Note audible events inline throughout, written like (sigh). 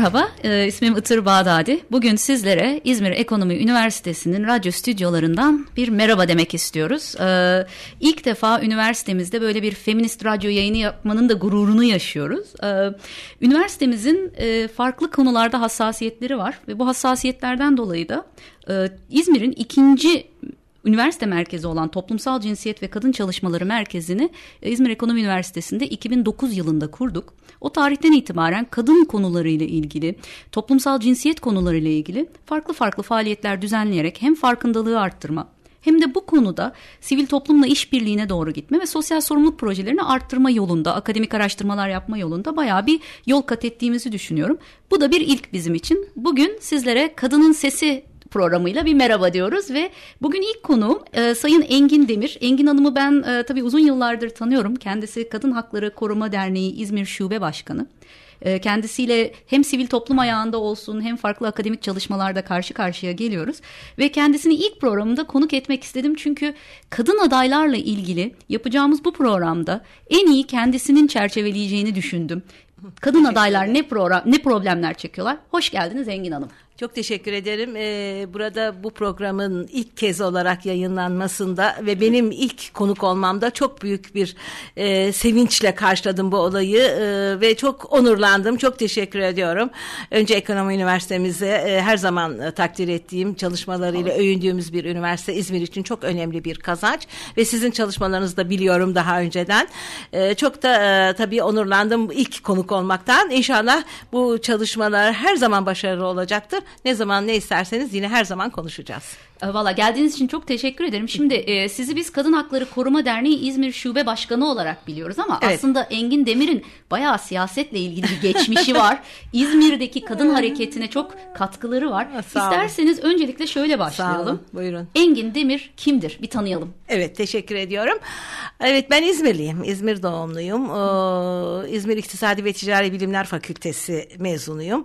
Merhaba, e, ismim Itır Bağdadi. Bugün sizlere İzmir Ekonomi Üniversitesi'nin radyo stüdyolarından bir merhaba demek istiyoruz. E, ilk defa üniversitemizde böyle bir feminist radyo yayını yapmanın da gururunu yaşıyoruz. E, üniversitemizin e, farklı konularda hassasiyetleri var ve bu hassasiyetlerden dolayı da e, İzmir'in ikinci üniversite merkezi olan Toplumsal Cinsiyet ve Kadın Çalışmaları Merkezi'ni e, İzmir Ekonomi Üniversitesi'nde 2009 yılında kurduk. O tarihten itibaren kadın konularıyla ilgili, toplumsal cinsiyet konularıyla ilgili farklı farklı faaliyetler düzenleyerek hem farkındalığı arttırma, hem de bu konuda sivil toplumla işbirliğine doğru gitme ve sosyal sorumluluk projelerini arttırma yolunda, akademik araştırmalar yapma yolunda bayağı bir yol kat ettiğimizi düşünüyorum. Bu da bir ilk bizim için. Bugün sizlere Kadının Sesi programıyla bir merhaba diyoruz ve bugün ilk konuğum e, Sayın Engin Demir. Engin Hanım'ı ben e, tabii uzun yıllardır tanıyorum. Kendisi Kadın Hakları Koruma Derneği İzmir Şube Başkanı. E, kendisiyle hem sivil toplum ayağında olsun hem farklı akademik çalışmalarda karşı karşıya geliyoruz. Ve kendisini ilk programda konuk etmek istedim çünkü kadın adaylarla ilgili yapacağımız bu programda en iyi kendisinin çerçeveleyeceğini düşündüm. Kadın adaylar ne program ne problemler çekiyorlar? Hoş geldiniz Engin Hanım. Çok teşekkür ederim. Ee, burada bu programın ilk kez olarak yayınlanmasında ve benim ilk konuk olmamda çok büyük bir e, sevinçle karşıladım bu olayı e, ve çok onurlandım. Çok teşekkür ediyorum. Önce Ekonomi Üniversitemize e, her zaman e, takdir ettiğim çalışmalarıyla övündüğümüz bir üniversite İzmir için çok önemli bir kazanç ve sizin çalışmalarınızı da biliyorum daha önceden. E, çok da e, tabii onurlandım ilk konuk olmaktan. İnşallah bu çalışmalar her zaman başarılı olacaktır. Ne zaman ne isterseniz yine her zaman konuşacağız. E, valla geldiğiniz için çok teşekkür ederim. Şimdi e, sizi biz Kadın Hakları Koruma Derneği İzmir Şube Başkanı olarak biliyoruz ama evet. aslında Engin Demir'in bayağı siyasetle ilgili bir geçmişi var. (laughs) İzmir'deki kadın hareketine çok katkıları var. Sağ İsterseniz olun. öncelikle şöyle başlayalım. Sağ olun, buyurun. Engin Demir kimdir? Bir tanıyalım. Evet teşekkür ediyorum. Evet ben İzmirliyim. İzmir doğumluyum. Ee, İzmir İktisadi ve Ticari Bilimler Fakültesi mezunuyum.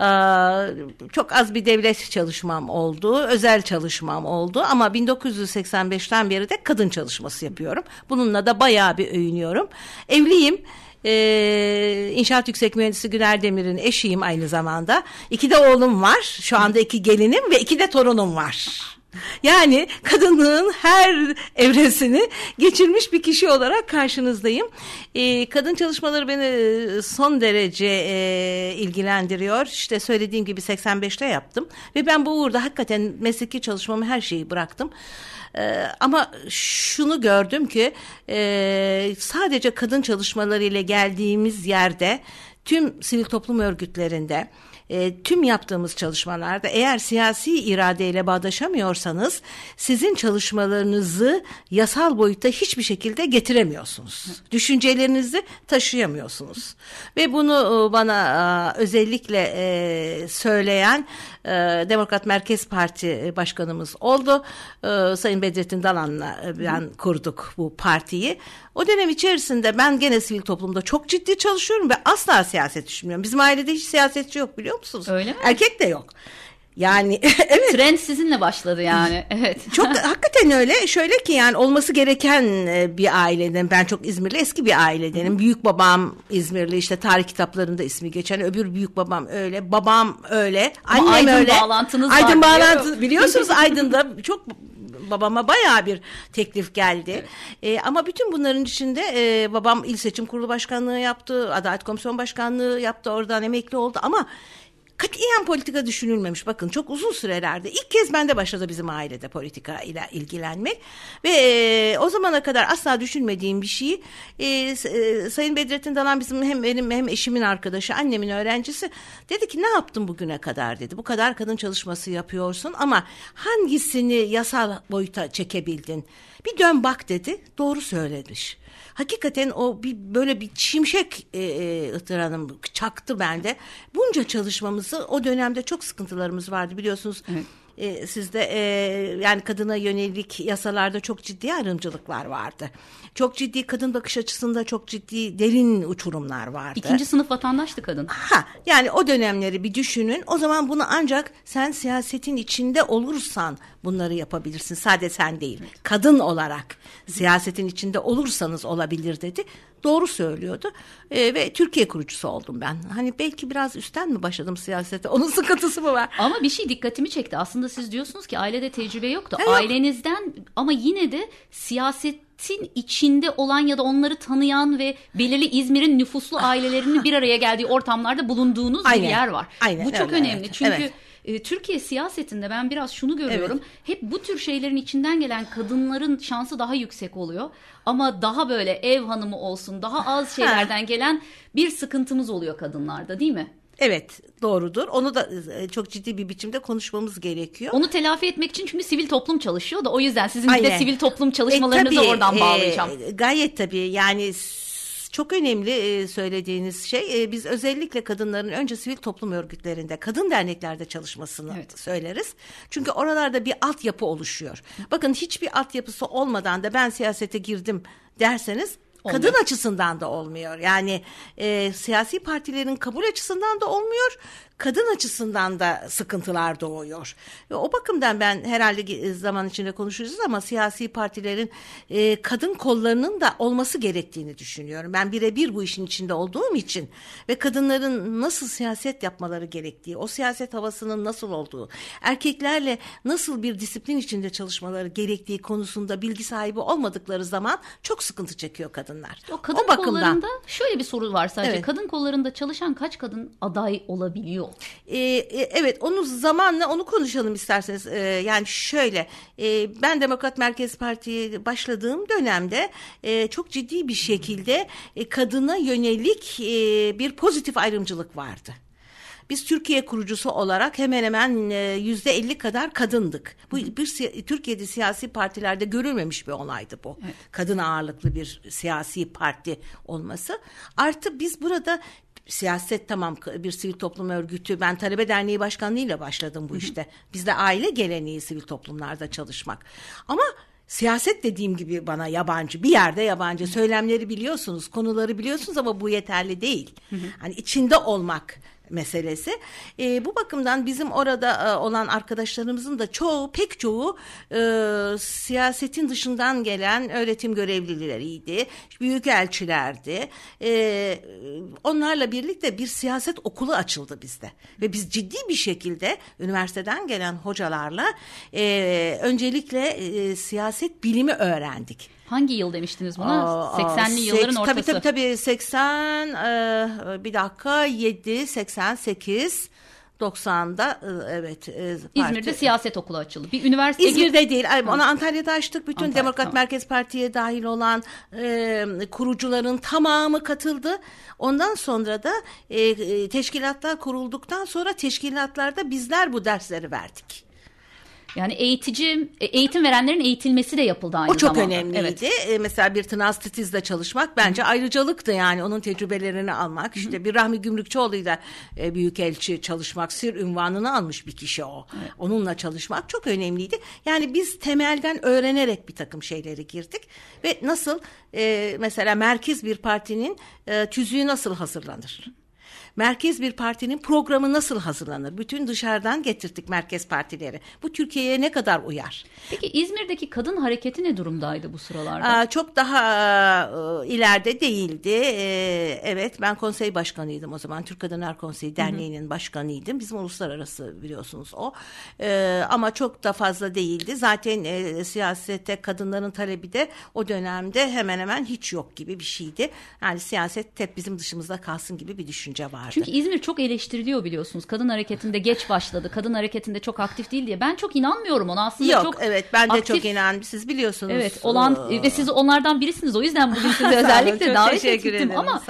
Ee, çok az bir devlet çalışmam oldu. Özel çalışmam oldu ama 1985'ten beri de kadın çalışması yapıyorum. Bununla da bayağı bir övünüyorum. Evliyim. Ee, İnşaat Yüksek Mühendisi Güner Demir'in eşiyim aynı zamanda. İki de oğlum var. Şu anda iki gelinim ve iki de torunum var. Yani kadınlığın her evresini geçirmiş bir kişi olarak karşınızdayım. Ee, kadın çalışmaları beni e, son derece e, ilgilendiriyor. İşte söylediğim gibi 85'te yaptım ve ben bu uğurda hakikaten mesleki çalışmamı her şeyi bıraktım. Ee, ama şunu gördüm ki e, sadece kadın çalışmaları ile geldiğimiz yerde tüm sivil toplum örgütlerinde e, tüm yaptığımız çalışmalarda eğer siyasi iradeyle bağdaşamıyorsanız sizin çalışmalarınızı yasal boyutta hiçbir şekilde getiremiyorsunuz. Düşüncelerinizi taşıyamıyorsunuz. Ve bunu e, bana e, özellikle e, söyleyen e, Demokrat Merkez Parti Başkanımız oldu. E, Sayın Bedrettin Dalan'la e, ben kurduk bu partiyi. O dönem içerisinde ben gene sivil toplumda çok ciddi çalışıyorum ve asla siyaset düşünmüyorum. Bizim ailede hiç siyasetçi yok biliyor musunuz? Öyle mi? Erkek de yok. Yani (laughs) evet. Trend sizinle başladı yani. Evet. (laughs) Çok hakikaten öyle. Şöyle ki yani olması gereken e, bir aileden. Ben çok İzmirli eski bir ailedenim. Büyük babam İzmirli işte tarih kitaplarında ismi geçen. Öbür büyük babam öyle. Babam öyle. Annem Aydın öyle. bağlantınız Aydın var. bağlantı (laughs) biliyorsunuz Aydın'da çok babama bayağı bir teklif geldi. Evet. E, ama bütün bunların içinde e, babam il seçim kurulu başkanlığı yaptı. Adalet komisyon başkanlığı yaptı. Oradan emekli oldu ama katiyen politika düşünülmemiş. Bakın çok uzun sürelerde ilk kez bende başladı bizim ailede politika ile ilgilenmek ve e, o zamana kadar asla düşünmediğim bir şeyi e, e, Sayın Bedrettin Dalan bizim hem benim hem eşimin arkadaşı annemin öğrencisi dedi ki ne yaptın bugüne kadar dedi. Bu kadar kadın çalışması yapıyorsun ama hangisini yasal boyuta çekebildin? Bir dön bak dedi. Doğru söylemiş hakikaten o bir böyle bir çimşek e, e, Itır Hanım çaktı bende. Bunca çalışmamızı o dönemde çok sıkıntılarımız vardı biliyorsunuz. Evet e, sizde e, yani kadına yönelik yasalarda çok ciddi ayrımcılıklar vardı. Çok ciddi kadın bakış açısında çok ciddi derin uçurumlar vardı. İkinci sınıf vatandaştı kadın. Ha, yani o dönemleri bir düşünün. O zaman bunu ancak sen siyasetin içinde olursan bunları yapabilirsin. Sadece sen değil. Kadın olarak siyasetin içinde olursanız olabilir dedi. Doğru söylüyordu. E, ve Türkiye kurucusu oldum ben. Hani belki biraz üstten mi başladım siyasete? (laughs) Onun sıkıntısı mı var? Ama bir şey dikkatimi çekti. Aslında siz diyorsunuz ki ailede tecrübe yoktu. Evet. Ailenizden ama yine de siyasetin içinde olan ya da onları tanıyan ve belirli İzmir'in nüfuslu ailelerinin bir araya geldiği ortamlarda bulunduğunuz Aynen. bir yer var. Aynen, Bu çok öyle, önemli. Evet. Çünkü evet e, Türkiye siyasetinde ben biraz şunu görüyorum. Evet. Hep bu tür şeylerin içinden gelen kadınların şansı daha yüksek oluyor. Ama daha böyle ev hanımı olsun, daha az şeylerden gelen bir sıkıntımız oluyor kadınlarda değil mi? Evet doğrudur. Onu da e, çok ciddi bir biçimde konuşmamız gerekiyor. Onu telafi etmek için çünkü sivil toplum çalışıyor da o yüzden sizin Aynen. de sivil toplum çalışmalarınızı e, tabii, oradan bağlayacağım. E, gayet tabii yani çok önemli söylediğiniz şey. Biz özellikle kadınların önce sivil toplum örgütlerinde, kadın derneklerde çalışmasını evet. söyleriz. Çünkü oralarda bir altyapı oluşuyor. Bakın hiçbir altyapısı olmadan da ben siyasete girdim derseniz Olmuyor. Kadın açısından da olmuyor. Yani e, siyasi partilerin kabul açısından da olmuyor kadın açısından da sıkıntılar doğuyor. Ve o bakımdan ben herhalde zaman içinde konuşacağız ama siyasi partilerin e, kadın kollarının da olması gerektiğini düşünüyorum. Ben birebir bu işin içinde olduğum için ve kadınların nasıl siyaset yapmaları gerektiği, o siyaset havasının nasıl olduğu, erkeklerle nasıl bir disiplin içinde çalışmaları gerektiği konusunda bilgi sahibi olmadıkları zaman çok sıkıntı çekiyor kadınlar. O kadın o bakımdan, kollarında şöyle bir soru var sadece. Evet. Kadın kollarında çalışan kaç kadın aday olabiliyor? E, e, evet onu zamanla onu konuşalım isterseniz. E, yani şöyle e, ben Demokrat Merkez Parti'ye başladığım dönemde e, çok ciddi bir şekilde e, kadına yönelik e, bir pozitif ayrımcılık vardı. Biz Türkiye kurucusu olarak hemen hemen e, yüzde elli kadar kadındık. Bu bir Türkiye'de siyasi partilerde görülmemiş bir olaydı bu. Evet. Kadın ağırlıklı bir siyasi parti olması. Artı biz burada siyaset tamam bir sivil toplum örgütü. Ben talebe derneği başkanlığıyla başladım bu işte. Bizde aile geleneği sivil toplumlarda çalışmak. Ama Siyaset dediğim gibi bana yabancı bir yerde yabancı söylemleri biliyorsunuz konuları biliyorsunuz ama bu yeterli değil. Hani içinde olmak meselesi. E, bu bakımdan bizim orada e, olan arkadaşlarımızın da çoğu pek çoğu e, siyasetin dışından gelen öğretim görevlileriydi. Büyükelçilerdi. E, onlarla birlikte bir siyaset okulu açıldı bizde. Ve biz ciddi bir şekilde üniversiteden gelen hocalarla e, öncelikle e, siyaset bilimi öğrendik. Hangi yıl demiştiniz buna? Aa, 80'li yılların ortası. Tabii tabii tabii 80 e, bir dakika 7 88 90'da e, evet. E, İzmir'de siyaset okulu açıldı. Bir üniversite İzmir'de değil. Onu Antalya'da açtık. Bütün Antalya, Demokrat tamam. Merkez Parti'ye dahil olan e, kurucuların tamamı katıldı. Ondan sonra da e, e teşkilatlar kurulduktan sonra teşkilatlarda bizler bu dersleri verdik. Yani eğitici, e, eğitim verenlerin eğitilmesi de yapıldı aynı zamanda. O çok önemliydi. Evet. E, mesela bir Tınaz Titiz'le çalışmak bence Hı. ayrıcalıktı yani onun tecrübelerini almak. Hı. İşte bir Rahmi Gümrükçoğlu'yla e, büyükelçi çalışmak, sir ünvanını almış bir kişi o. Evet. Onunla çalışmak çok önemliydi. Yani biz temelden öğrenerek bir takım şeyleri girdik ve nasıl e, mesela merkez bir partinin e, tüzüğü nasıl hazırlanır? Merkez bir partinin programı nasıl hazırlanır? Bütün dışarıdan getirdik merkez partileri. Bu Türkiye'ye ne kadar uyar? Peki İzmir'deki kadın hareketi ne durumdaydı bu sıralarda? Aa, çok daha e, ileride değildi. E, evet ben konsey başkanıydım o zaman. Türk Kadınlar Konseyi Derneği'nin hı hı. başkanıydım. Bizim uluslararası biliyorsunuz o. E, ama çok da fazla değildi. Zaten e, siyasette kadınların talebi de o dönemde hemen hemen hiç yok gibi bir şeydi. Yani siyaset hep bizim dışımızda kalsın gibi bir düşünce var vardı. Çünkü İzmir çok eleştiriliyor biliyorsunuz. Kadın hareketinde geç başladı. Kadın hareketinde çok aktif değil diye. Ben çok inanmıyorum ona aslında. Yok çok evet ben de aktif, çok inandım. Siz biliyorsunuz. Evet olan ve siz onlardan birisiniz. O yüzden bugün (laughs) sizi özellikle davet ettim. Ama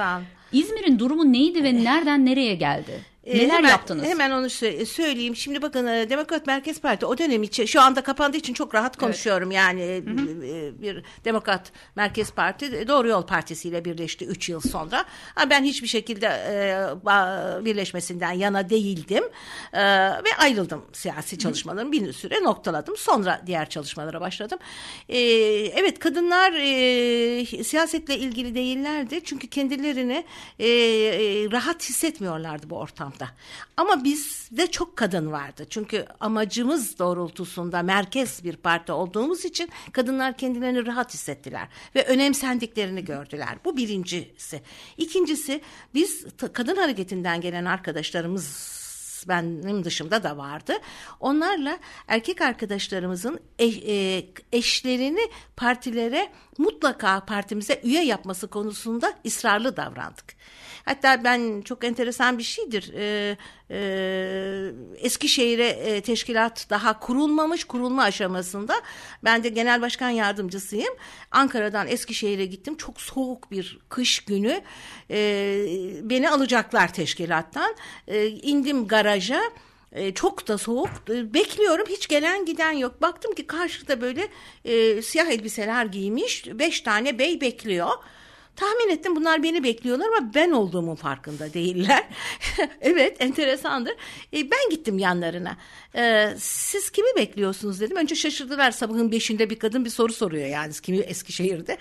İzmir'in durumu neydi ve nereden nereye geldi? Ee, Neler hemen, yaptınız? Hemen onu söyleyeyim. Şimdi bakın e, Demokrat Merkez Parti o dönem için şu anda kapandığı için çok rahat konuşuyorum. Evet. Yani hı hı. E, bir Demokrat Merkez Parti Doğru Yol Partisi ile birleşti 3 yıl sonra. Ben hiçbir şekilde e, birleşmesinden yana değildim. Ve ayrıldım siyasi çalışmalarımı bir süre noktaladım. Sonra diğer çalışmalara başladım. Evet kadınlar siyasetle ilgili değillerdi. Çünkü kendilerini rahat hissetmiyorlardı bu ortam anlamda. Ama bizde çok kadın vardı. Çünkü amacımız doğrultusunda merkez bir parti olduğumuz için kadınlar kendilerini rahat hissettiler ve önemsendiklerini gördüler. Bu birincisi. İkincisi biz kadın hareketinden gelen arkadaşlarımız benim dışımda da vardı. Onlarla erkek arkadaşlarımızın e, eşlerini partilere mutlaka partimize üye yapması konusunda ısrarlı davrandık. Hatta ben çok enteresan bir şeydir. Ee, e, Eskişehir'e e, teşkilat daha kurulmamış kurulma aşamasında. Ben de genel başkan yardımcısıyım. Ankara'dan Eskişehir'e gittim. Çok soğuk bir kış günü. E, beni alacaklar teşkilattan. E, indim garaja e, çok da soğuk. E, bekliyorum hiç gelen giden yok. Baktım ki karşıda böyle e, siyah elbiseler giymiş beş tane bey bekliyor. Tahmin ettim bunlar beni bekliyorlar ama ben olduğumun farkında değiller. (laughs) evet enteresandır. E, ben gittim yanlarına. E, siz kimi bekliyorsunuz dedim. Önce şaşırdılar sabahın beşinde bir kadın bir soru soruyor yani kimi Eskişehir'de.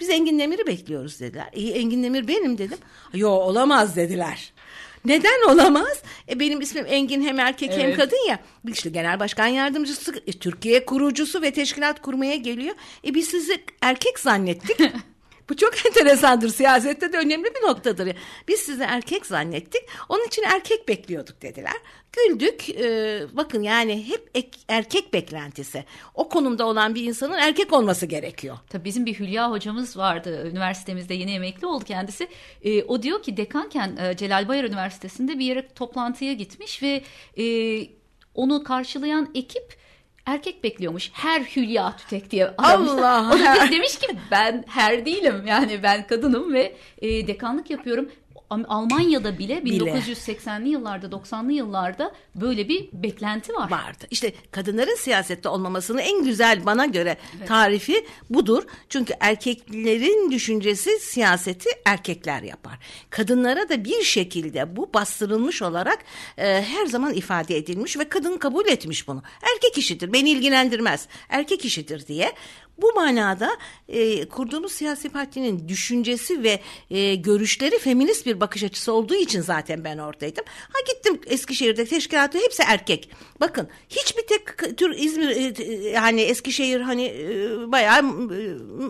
Biz Engin Demir'i bekliyoruz dediler. İyi Engin Demir benim dedim. Yo olamaz dediler. Neden olamaz? E benim ismim Engin hem erkek evet. hem kadın ya. İşte genel başkan yardımcısı, e, Türkiye kurucusu ve teşkilat kurmaya geliyor. E biz sizi erkek zannettik. (laughs) Bu çok (laughs) enteresandır. Siyasette de önemli bir noktadır. Biz sizi erkek zannettik. Onun için erkek bekliyorduk dediler. Güldük. Ee, bakın yani hep ek, erkek beklentisi. O konumda olan bir insanın erkek olması gerekiyor. Tabii bizim bir Hülya hocamız vardı. Üniversitemizde yeni emekli oldu kendisi. Ee, o diyor ki dekanken e, Celal Bayar Üniversitesi'nde bir yere toplantıya gitmiş ve e, onu karşılayan ekip erkek bekliyormuş. Her Hülya Tütek diye (laughs) Allah. O da demiş ki ben her değilim yani ben kadınım ve e, dekanlık yapıyorum. Almanya'da bile, bile 1980'li yıllarda 90'lı yıllarda böyle bir beklenti var. Vardı. İşte kadınların siyasette olmamasının en güzel bana göre evet. tarifi budur. Çünkü erkeklerin düşüncesi siyaseti erkekler yapar. Kadınlara da bir şekilde bu bastırılmış olarak e, her zaman ifade edilmiş ve kadın kabul etmiş bunu. Erkek işidir beni ilgilendirmez erkek işidir diye bu manada e, kurduğumuz siyasi partinin düşüncesi ve e, görüşleri feminist bir bakış açısı olduğu için zaten ben oradaydım. Ha gittim Eskişehir'de teşkilatı hepsi erkek. Bakın hiçbir tek tür İzmir e, yani Eskişehir hani e, bayağı e,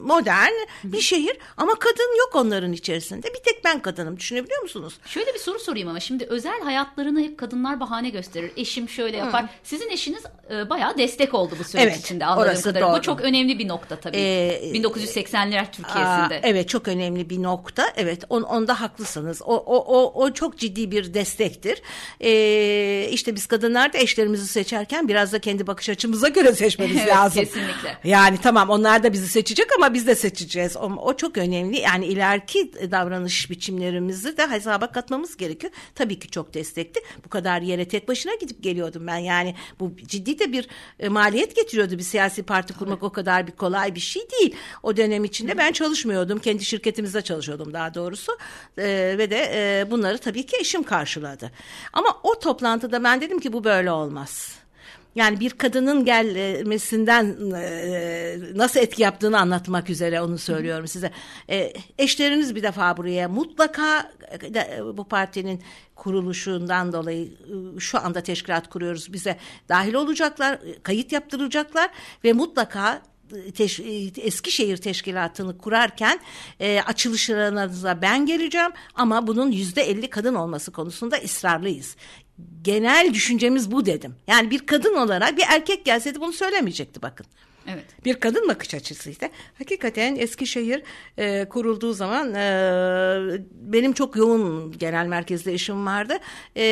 modern bir şehir ama kadın yok onların içerisinde. Bir tek ben kadınım düşünebiliyor musunuz? Şöyle bir soru sorayım ama şimdi özel hayatlarını hep kadınlar bahane gösterir. Eşim şöyle yapar. Hı. Sizin eşiniz e, bayağı destek oldu bu süreç evet, içinde anladığım kadarıyla. Bu çok önemli bir nokta tabii. Ee, 1980'ler Türkiye'sinde. Aa, evet çok önemli bir nokta. Evet on, onda haklısınız. O, o, o, o çok ciddi bir destektir. Ee, işte biz kadınlar da eşlerimizi seçerken biraz da kendi bakış açımıza göre seçmemiz (laughs) evet, lazım. Kesinlikle. Yani tamam onlar da bizi seçecek ama biz de seçeceğiz. O, o çok önemli. Yani ileriki davranış biçimlerimizi de hesaba katmamız gerekiyor. Tabii ki çok destekli. Bu kadar yere tek başına gidip geliyordum ben. Yani bu ciddi de bir e, maliyet getiriyordu bir siyasi parti kurmak evet. o kadar bir kolay bir şey değil. O dönem içinde ben çalışmıyordum. Kendi şirketimizde çalışıyordum daha doğrusu. E, ve de e, bunları tabii ki eşim karşıladı. Ama o toplantıda ben dedim ki bu böyle olmaz. Yani bir kadının gelmesinden e, nasıl etki yaptığını anlatmak üzere onu söylüyorum size. E, eşleriniz bir defa buraya mutlaka e, bu partinin kuruluşundan dolayı şu anda teşkilat kuruyoruz bize dahil olacaklar, kayıt yaptıracaklar ve mutlaka teş, Eskişehir Teşkilatı'nı kurarken e, açılışlarınıza ben geleceğim ama bunun yüzde elli kadın olması konusunda ısrarlıyız genel düşüncemiz bu dedim. Yani bir kadın olarak bir erkek gelseydi bunu söylemeyecekti bakın. Evet. Bir kadın bakış açısıydı. Hakikaten Eskişehir e, kurulduğu zaman e, benim çok yoğun genel merkezde işim vardı. E,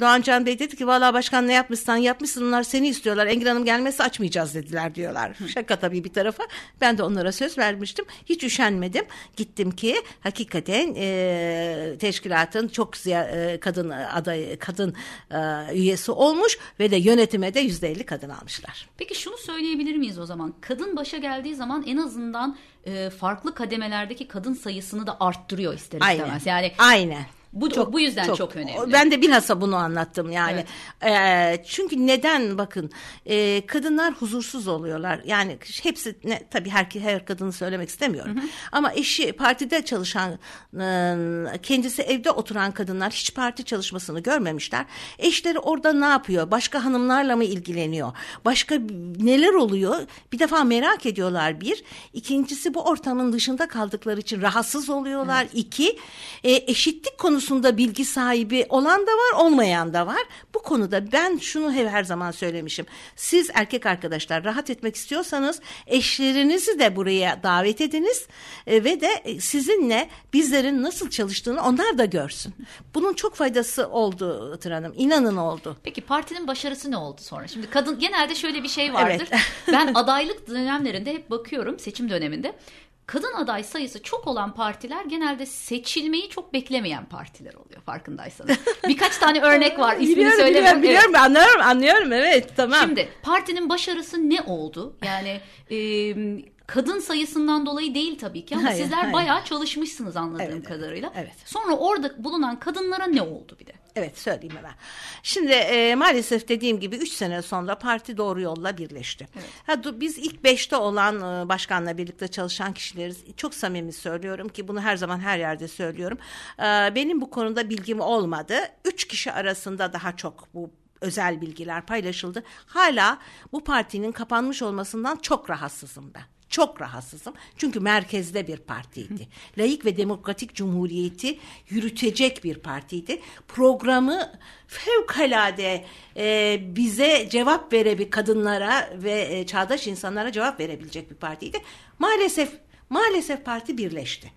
Doğancan Bey dedi ki valla başkan ne yapmışsan yapmışsın onlar seni istiyorlar. Engin Hanım gelmezse açmayacağız dediler diyorlar. Hı. Şaka tabii bir tarafa. Ben de onlara söz vermiştim. Hiç üşenmedim. Gittim ki hakikaten e, teşkilatın çok e, kadın aday kadın e, üyesi olmuş ve de yönetime de yüzde elli kadın almışlar. Peki şunu söyleyebilir miyim? Miyiz o zaman? Kadın başa geldiği zaman en azından e, farklı kademelerdeki kadın sayısını da arttırıyor ister istemez. Aynen. Yani Aynen Bu çok, bu yüzden çok, çok önemli. Ben de bilhassa bunu anlattım yani. Evet. E, çünkü neden bakın e, kadınlar huzursuz oluyorlar. Yani hepsi ne, tabii her her kadını söylemek istemiyorum. Hı hı. Ama eşi partide çalışan e, kendisi evde oturan kadınlar hiç parti çalışmasını görmemişler. Eşleri orada ne yapıyor? Başka hanımlarla mı ilgileniyor? Başka neler oluyor? Bir defa merak ediyorlar bir. İkincisi bu ortamın dışında kaldıkları için rahatsız oluyorlar. Evet. İki e, eşitlik konusunda bilgi sahibi olan da var olmayan da var. Bu konuda ben şunu her zaman söylemişim. Siz erkek arkadaşlar rahat etmek istiyorsanız eşlerinizi de buraya davet ediniz e, ve de e, sizinle bizlerin nasıl çalıştığını onlar da görsün. Bunun çok faydası oldu Tır Hanım. İnanın oldu. Peki partinin başarısı ne oldu sonra? Şimdi kadın genelde şöyle bir şey vardır. Evet. (laughs) ben adaylık dönemlerinde hep bakıyorum seçim döneminde kadın aday sayısı çok olan partiler genelde seçilmeyi çok beklemeyen partiler oluyor farkındaysanız. (laughs) Birkaç tane örnek var ismini biliyorum, söylemem. Biliyorum, biliyorum evet. anlıyorum anlıyorum evet tamam. Şimdi partinin başarısı ne oldu? Yani e, kadın sayısından dolayı değil tabii ki ama hayır, sizler hayır. bayağı çalışmışsınız anladığım evet, kadarıyla. Evet. Sonra orada bulunan kadınlara ne oldu bir de? Evet söyleyeyim hemen. Şimdi e, maalesef dediğim gibi üç sene sonra parti doğru yolla birleşti. Evet. Ha, biz ilk beşte olan e, başkanla birlikte çalışan kişileriz. Çok samimi söylüyorum ki bunu her zaman her yerde söylüyorum. E, benim bu konuda bilgim olmadı. Üç kişi arasında daha çok bu özel bilgiler paylaşıldı. Hala bu partinin kapanmış olmasından çok rahatsızım ben. Çok rahatsızım. Çünkü merkezde bir partiydi. Layık ve demokratik cumhuriyeti yürütecek bir partiydi. Programı fevkalade e, bize cevap verebilir kadınlara ve e, çağdaş insanlara cevap verebilecek bir partiydi. Maalesef maalesef parti birleşti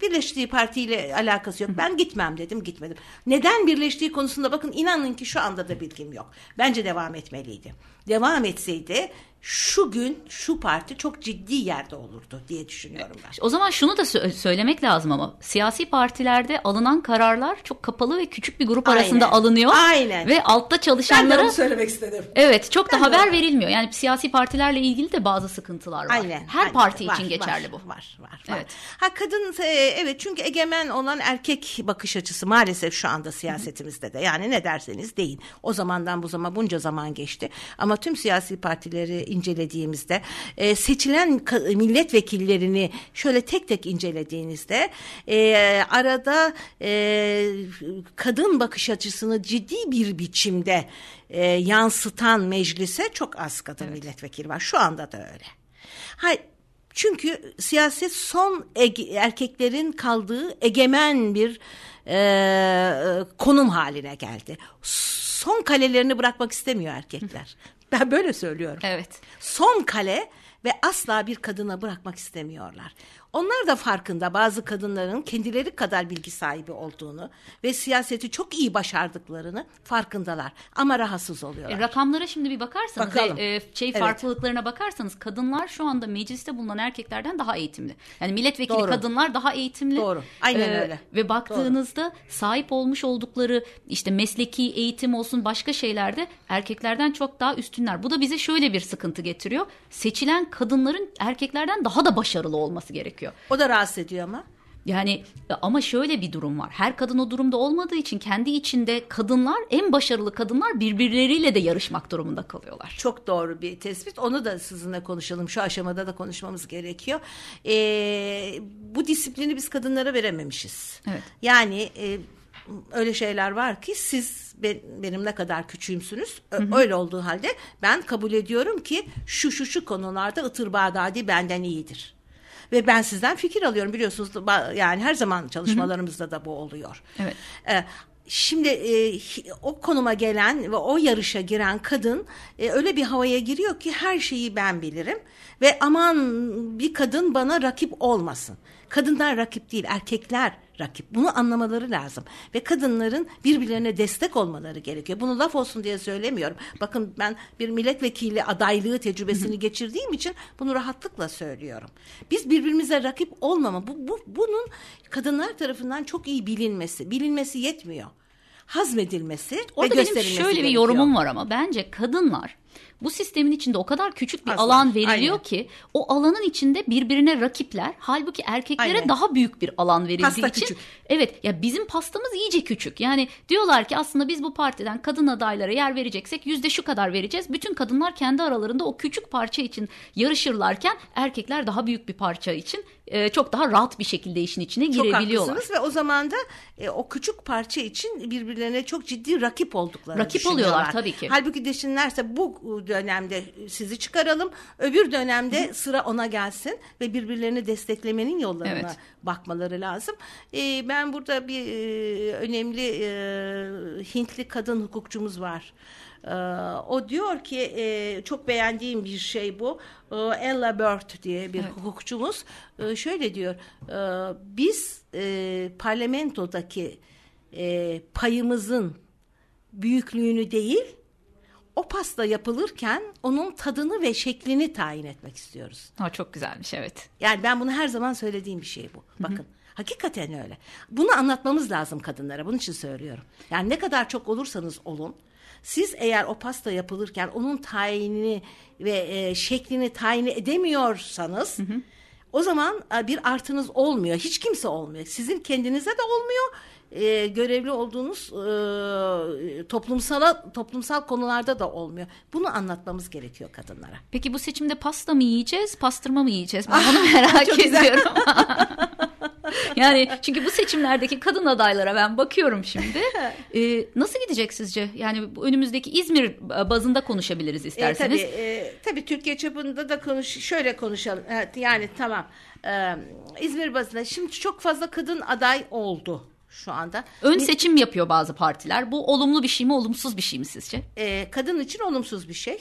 birleştiği partiyle alakası yok. Ben gitmem dedim gitmedim. Neden birleştiği konusunda bakın inanın ki şu anda da bilgim yok. Bence devam etmeliydi. Devam etseydi şu gün şu parti çok ciddi yerde olurdu diye düşünüyorum ben. O zaman şunu da sö- söylemek lazım ama siyasi partilerde alınan kararlar çok kapalı ve küçük bir grup Aynen. arasında alınıyor. Aynen. Ve altta çalışanlara... Ben de onu söylemek istedim. Evet çok ben da haber verilmiyor. Yani siyasi partilerle ilgili de bazı sıkıntılar var. Aynen. Her Aynen. parti var, için var, geçerli var, bu. Var var var. Evet. Ha kadın e, evet çünkü egemen olan erkek bakış açısı maalesef şu anda siyasetimizde de. Yani ne derseniz deyin. O zamandan bu zaman bunca zaman geçti. Ama tüm siyasi partileri incelediğimizde e, seçilen milletvekillerini şöyle tek tek incelediğinizde e, arada e, kadın bakış açısını ciddi bir biçimde e, yansıtan meclise çok az kadın evet. milletvekili var. Şu anda da öyle. Hayır, çünkü siyaset son erkeklerin kaldığı egemen bir e, konum haline geldi. Son kalelerini bırakmak istemiyor erkekler. (laughs) (laughs) Ben böyle söylüyorum. Evet. Son kale ve asla bir kadına bırakmak istemiyorlar. Onlar da farkında bazı kadınların kendileri kadar bilgi sahibi olduğunu ve siyaseti çok iyi başardıklarını farkındalar ama rahatsız oluyorlar. E, rakamlara şimdi bir bakarsanız Bakalım. E, şey evet. farklılıklarına bakarsanız kadınlar şu anda mecliste bulunan erkeklerden daha eğitimli. Yani milletvekili Doğru. kadınlar daha eğitimli. Doğru. Aynen ee, öyle. Ve baktığınızda Doğru. sahip olmuş oldukları işte mesleki eğitim olsun başka şeylerde erkeklerden çok daha üstünler. Bu da bize şöyle bir sıkıntı getiriyor. Seçilen kadınların erkeklerden daha da başarılı olması gerekiyor gerekiyor. O da rahatsız ediyor ama. Yani ama şöyle bir durum var. Her kadın o durumda olmadığı için kendi içinde kadınlar en başarılı kadınlar birbirleriyle de yarışmak durumunda kalıyorlar. Çok doğru bir tespit. Onu da sizinle konuşalım. Şu aşamada da konuşmamız gerekiyor. Ee, bu disiplini biz kadınlara verememişiz. Evet. Yani e, öyle şeyler var ki siz benim ne kadar küçüğümsünüz. Hı hı. Öyle olduğu halde ben kabul ediyorum ki şu şu şu konularda Itır Bağdadi benden iyidir ve ben sizden fikir alıyorum biliyorsunuz yani her zaman çalışmalarımızda da bu oluyor. Evet. Ee, Şimdi e, o konuma gelen ve o yarışa giren kadın e, öyle bir havaya giriyor ki her şeyi ben bilirim ve aman bir kadın bana rakip olmasın. Kadınlar rakip değil, erkekler rakip. Bunu anlamaları lazım. Ve kadınların birbirlerine destek olmaları gerekiyor. Bunu laf olsun diye söylemiyorum. Bakın ben bir milletvekili adaylığı tecrübesini geçirdiğim için bunu rahatlıkla söylüyorum. Biz birbirimize rakip olmama, bu, bu bunun kadınlar tarafından çok iyi bilinmesi, bilinmesi yetmiyor hazmedilmesi Orada ve gösterilmesi benim şöyle gerekiyor. bir yorumum var ama bence kadınlar Bu sistemin içinde o kadar küçük bir Az alan veriliyor aynen. ki o alanın içinde birbirine rakipler. Halbuki erkeklere Aynen. daha büyük bir alan verildiği Pasta için küçük. evet ya bizim pastamız iyice küçük. Yani diyorlar ki aslında biz bu partiden kadın adaylara yer vereceksek yüzde şu kadar vereceğiz. Bütün kadınlar kendi aralarında o küçük parça için yarışırlarken erkekler daha büyük bir parça için e, çok daha rahat bir şekilde işin içine Çok girebiliyorlar. haklısınız ve o zaman da e, o küçük parça için birbirlerine çok ciddi rakip olduklarını Rakip oluyorlar tabii ki. Halbuki düşünürlerse bu dönemde sizi çıkaralım, öbür dönemde sıra ona gelsin ve birbirlerini desteklemenin yollarına Evet. bakmaları lazım. E, ben burada bir e, önemli e, Hintli kadın hukukçumuz var. E, o diyor ki e, çok beğendiğim bir şey bu. E, Ella Bird diye bir hukukçumuz e, şöyle diyor. e, biz e, parlamentodaki e, payımızın büyüklüğünü değil o pasta yapılırken onun tadını ve şeklini tayin etmek istiyoruz. Ha, çok güzelmiş evet. Yani ben bunu her zaman söylediğim bir şey bu. Bakın hakikaten öyle. Bunu anlatmamız lazım kadınlara. Bunun için söylüyorum. Yani ne kadar çok olursanız olun. Siz eğer o pasta yapılırken onun tayinini ve e, şeklini tayin edemiyorsanız o zaman e, bir artınız olmuyor. Hiç kimse olmuyor. Sizin kendinize de olmuyor. E, görevli olduğunuz e, toplumsal toplumsal konularda da olmuyor. Bunu anlatmamız gerekiyor kadınlara. Peki bu seçimde pasta mı yiyeceğiz, pastırma mı yiyeceğiz? Ben (laughs) bunu merak ediyorum. (laughs) yani çünkü bu seçimlerdeki kadın adaylara ben bakıyorum şimdi. (laughs) Ee, nasıl gidecek sizce? Yani önümüzdeki İzmir bazında konuşabiliriz E, isterseniz. tabii, e, tabii Türkiye çapında da konuş şöyle konuşalım. Evet, yani tamam. E, İzmir bazında şimdi çok fazla kadın aday oldu şu anda. Ön seçim yapıyor bazı partiler. Bu olumlu bir şey mi, olumsuz bir şey mi sizce? E, kadın için olumsuz bir şey.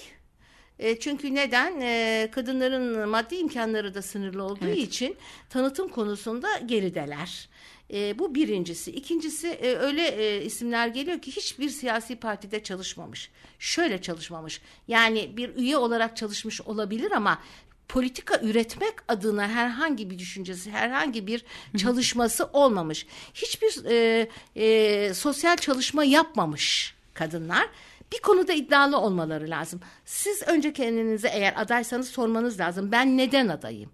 E, çünkü neden? E, kadınların maddi imkanları da sınırlı olduğu için tanıtım konusunda gerideler. E, bu birincisi. İkincisi e, öyle e, isimler geliyor ki hiçbir siyasi partide çalışmamış. Şöyle çalışmamış. Yani bir üye olarak çalışmış olabilir ama politika üretmek adına herhangi bir düşüncesi, herhangi bir çalışması olmamış. Hiçbir e, e, sosyal çalışma yapmamış kadınlar. Bir konuda iddialı olmaları lazım. Siz önce kendinize eğer adaysanız sormanız lazım. Ben neden adayım?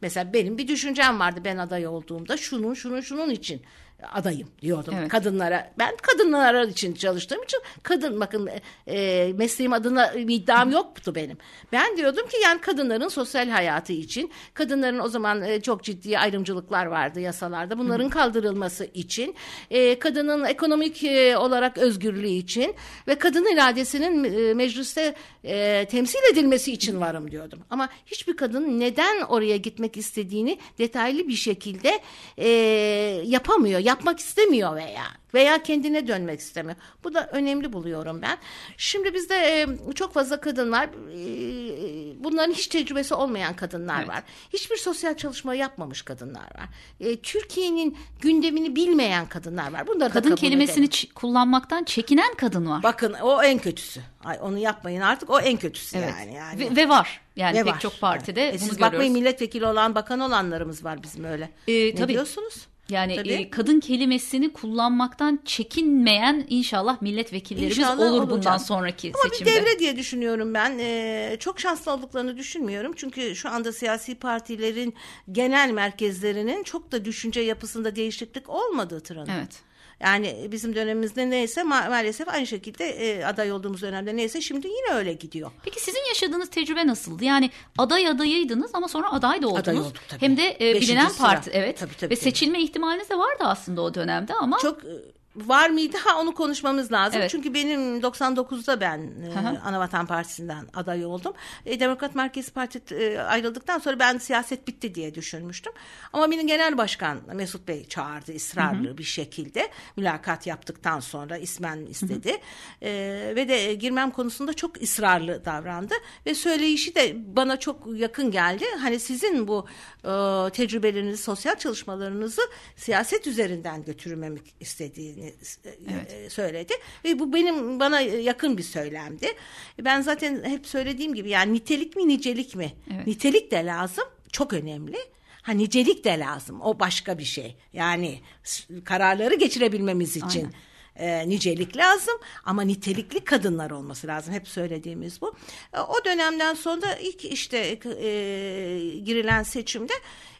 Mesela benim bir düşüncem vardı ben aday olduğumda şunun şunun şunun için adayım diyordum Evet. kadınlara. Ben kadınlar için çalıştığım için kadın bakın e, mesleğim adına bir iddiam yoktu benim. Ben diyordum ki yani kadınların sosyal hayatı için kadınların o zaman e, çok ciddi ayrımcılıklar vardı yasalarda. Bunların kaldırılması için e, kadının ekonomik e, olarak özgürlüğü için ve kadın iradesinin e, mecliste e, temsil edilmesi için varım diyordum. Ama hiçbir kadın neden oraya gitmek istediğini detaylı bir şekilde e, yapamıyor, yapmak istemiyor veya veya kendine dönmek istemiyor. Bu da önemli buluyorum ben. Şimdi bizde e, çok fazla kadın var. E, bunların hiç tecrübesi olmayan kadınlar Evet. var. Hiçbir sosyal çalışma yapmamış kadınlar var. E, Türkiye'nin gündemini bilmeyen kadınlar var. Bunları Kadın kelimesini ç- kullanmaktan çekinen kadın var. Bakın o en kötüsü. Ay onu yapmayın artık o en kötüsü evet. yani. yani. Ve, ve var. Yani Ne pek var? çok partide Evet. E bunu siz görüyoruz. bakmayın milletvekili olan bakan olanlarımız var bizim öyle. Ee, ne tabii. diyorsunuz? Yani Tabii. e, kadın kelimesini kullanmaktan çekinmeyen inşallah milletvekillerimiz İnşallah olur olacak. bundan sonraki Ama seçimde. bir devre diye düşünüyorum ben. Ee, çok şanslı olduklarını düşünmüyorum. Çünkü şu anda siyasi partilerin genel merkezlerinin çok da düşünce yapısında değişiklik olmadığı tıranı. Evet. Yani bizim dönemimizde neyse ma- maalesef aynı şekilde e, aday olduğumuz dönemde neyse şimdi yine öyle gidiyor. Peki sizin yaşadığınız tecrübe nasıldı? Yani aday adayıydınız ama sonra aday da oldunuz. Aday olduk tabii. Hem de e, Beşinci bilinen sıra. parti evet. Tabii, tabii, Ve tabii. seçilme ihtimaliniz de vardı aslında o dönemde ama Çok e, var mıydı? Ha onu konuşmamız lazım. Evet. Çünkü benim 99'da ben e. Anavatan Partisi'nden aday oldum. E, Demokrat Merkezi Parti e, ayrıldıktan sonra ben siyaset bitti diye düşünmüştüm. Ama benim genel başkan Mesut Bey çağırdı ısrarlı bir şekilde. Mülakat yaptıktan sonra ismen istedi. E, ve de girmem konusunda çok ısrarlı davrandı. Ve söyleyişi de bana çok yakın geldi. Hani sizin bu e, tecrübelerinizi, sosyal çalışmalarınızı siyaset üzerinden götürmemek istediğini e, söyledi. Ve bu benim bana yakın bir söylemdi. Ben zaten hep söylediğim gibi yani nitelik mi nicelik mi? Evet. Nitelik de lazım. Çok önemli. Ha nicelik de lazım. O başka bir şey. Yani kararları geçirebilmemiz için. E, nicelik lazım ama nitelikli kadınlar olması lazım. Hep söylediğimiz bu. E, o dönemden sonra ilk işte e, girilen seçimde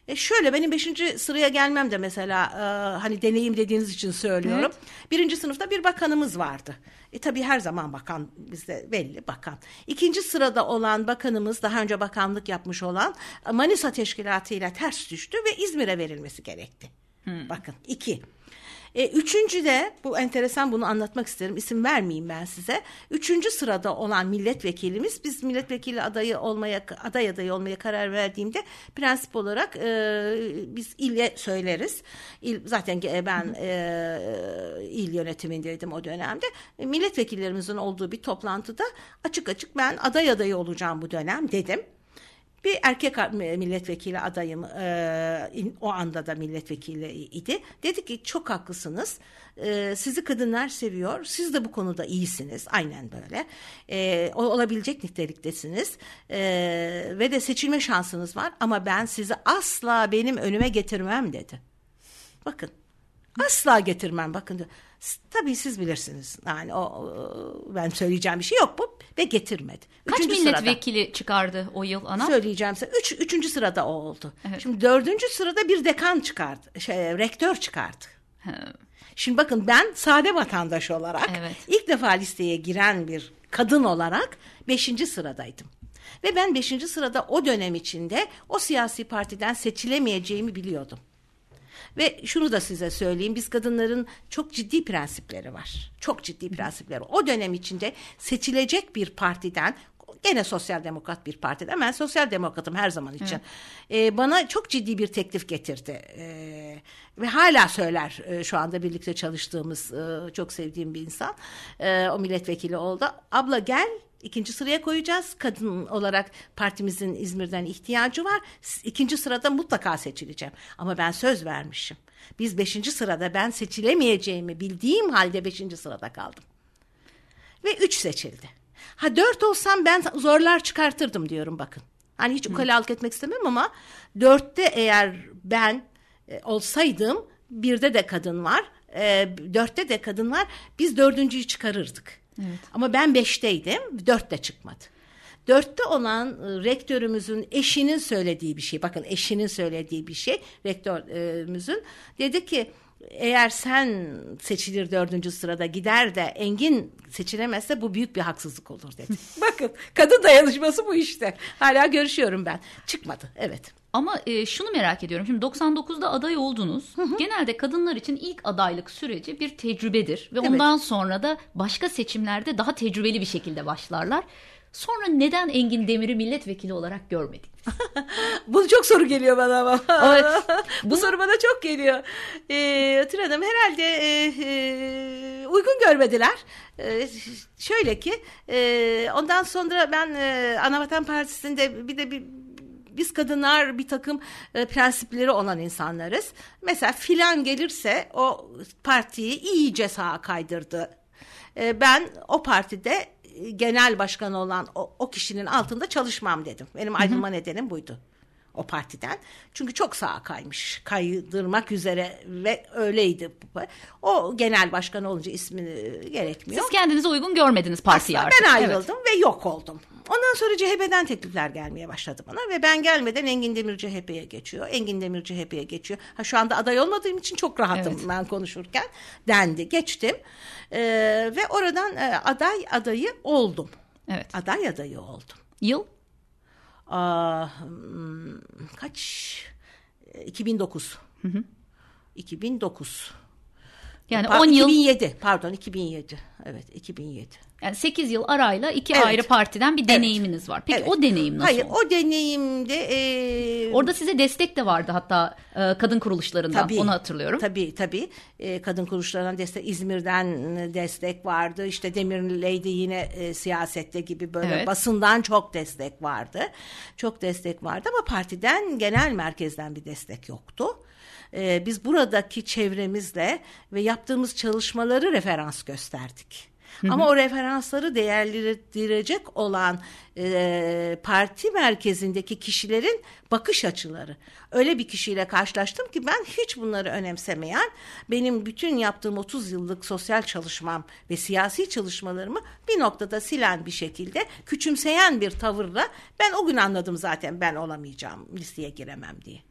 e şöyle benim beşinci sıraya gelmem de mesela e, hani deneyim dediğiniz için söylüyorum. Evet. Birinci sınıfta bir bakanımız vardı. E tabii her zaman bakan bizde belli bakan. İkinci sırada olan bakanımız daha önce bakanlık yapmış olan Manisa Teşkilatı ile ters düştü ve İzmir'e verilmesi gerekti. Hmm. Bakın iki. E, üçüncü de bu enteresan bunu anlatmak isterim. İsim vermeyeyim ben size. Üçüncü sırada olan milletvekilimiz biz milletvekili adayı olmaya aday adayı olmaya karar verdiğimde prensip olarak e, biz ile söyleriz. İl, zaten ben e, il yönetimindeydim o dönemde. E, milletvekillerimizin olduğu bir toplantıda açık açık ben aday adayı olacağım bu dönem dedim. Bir erkek milletvekili adayım e, o anda da milletvekili idi. Dedi ki çok haklısınız. E, sizi kadınlar seviyor. Siz de bu konuda iyisiniz. Aynen böyle. E, olabilecek niteliktesiniz. ve de seçilme şansınız var. Ama ben sizi asla benim önüme getirmem dedi. Bakın asla getirmem. Bakın Tabii siz bilirsiniz. Yani o ben söyleyeceğim bir şey yok bu ve getirmedi. Kaç üçüncü milletvekili sırada. çıkardı o yıl ana? Söyleyeceğim size. Üç, üçüncü sırada o oldu. Evet. Şimdi dördüncü sırada bir dekan çıkardı. Şey, rektör çıkardı. He. Şimdi bakın ben sade vatandaş olarak evet. ilk defa listeye giren bir kadın olarak beşinci sıradaydım. Ve ben beşinci sırada o dönem içinde o siyasi partiden seçilemeyeceğimi biliyordum. Ve şunu da size söyleyeyim biz kadınların çok ciddi prensipleri var. Çok ciddi prensipleri. O dönem içinde seçilecek bir partiden gene sosyal demokrat bir partiden ben sosyal demokratım her zaman için. Ee, bana çok ciddi bir teklif getirdi. Ee, ve hala söyler e, şu anda birlikte çalıştığımız e, çok sevdiğim bir insan. E, o milletvekili oldu. Abla gel ikinci sıraya koyacağız. Kadın olarak partimizin İzmir'den ihtiyacı var. İkinci sırada mutlaka seçileceğim. Ama ben söz vermişim. Biz beşinci sırada ben seçilemeyeceğimi bildiğim halde beşinci sırada kaldım. Ve üç seçildi. Ha dört olsam ben zorlar çıkartırdım diyorum bakın. Hani hiç ukalalık etmek istemem ama dörtte eğer ben e, olsaydım birde de kadın var. E, dörtte de kadın var. Biz dördüncüyü çıkarırdık. Evet. Ama ben beşteydim, dörtte çıkmadı. Dörtte olan e, rektörümüzün eşinin söylediği bir şey. Bakın eşinin söylediği bir şey rektörümüzün. Dedi ki eğer sen seçilir dördüncü sırada gider de Engin seçilemezse bu büyük bir haksızlık olur dedi. (laughs) Bakın kadın dayanışması bu işte. Hala görüşüyorum ben. Çıkmadı evet. Ama e, şunu merak ediyorum. Şimdi 99'da aday oldunuz. Hı hı. Genelde kadınlar için ilk adaylık süreci bir tecrübedir ve evet. ondan sonra da başka seçimlerde daha tecrübeli bir şekilde başlarlar. Sonra neden Engin Demir'i milletvekili olarak görmedik? (laughs) Bu çok soru geliyor bana ama. Evet. (laughs) Bu soru bana çok geliyor. Ee, hatırladım herhalde e, e, uygun görmediler. E, şöyle ki e, ondan sonra ben e, Anavatan Partisi'nde bir de bir biz kadınlar bir takım e, prensipleri olan insanlarız. Mesela filan gelirse o partiyi iyice sağa kaydırdı. E, ben o partide genel başkan olan o, o kişinin altında çalışmam dedim. Benim ayrılma nedenim buydu o partiden. Çünkü çok sağa kaymış. Kaydırmak üzere ve öyleydi. O genel başkan olunca ismini gerekmiyor. Siz kendinize uygun görmediniz partiye Aslında artık. Ben ayrıldım evet. ve yok oldum. Ondan sonra CHP'den teklifler gelmeye başladı bana ve ben gelmeden Engin Demir CHP'ye geçiyor. Engin Demir CHP'ye geçiyor. Ha şu anda aday olmadığım için çok rahatım evet. ben konuşurken. Dendi. Geçtim. Ee, ve oradan e, aday adayı oldum. Evet. Aday adayı oldum. Yıl? Aa, kaç? 2009. Hı hı. 2009. Yani pardon, 10 yıl 2007 pardon 2007. Evet 2007. Yani 8 yıl arayla iki evet. ayrı partiden bir deneyiminiz evet. var. Peki evet. o deneyim nasıl Hayır oldu? o deneyimde e... orada size destek de vardı hatta e, kadın kuruluşlarından tabii, onu hatırlıyorum. Tabii tabii e, kadın kuruluşlarından destek İzmir'den destek vardı. İşte Demirley'de yine e, siyasette gibi böyle evet. basından çok destek vardı. Çok destek vardı ama partiden genel merkezden bir destek yoktu e, biz buradaki çevremizle ve yaptığımız çalışmaları referans gösterdik. Ama o referansları değerlendirecek olan e, parti merkezindeki kişilerin bakış açıları. Öyle bir kişiyle karşılaştım ki ben hiç bunları önemsemeyen, benim bütün yaptığım 30 yıllık sosyal çalışmam ve siyasi çalışmalarımı bir noktada silen bir şekilde küçümseyen bir tavırla ben o gün anladım zaten ben olamayacağım, listeye giremem diye.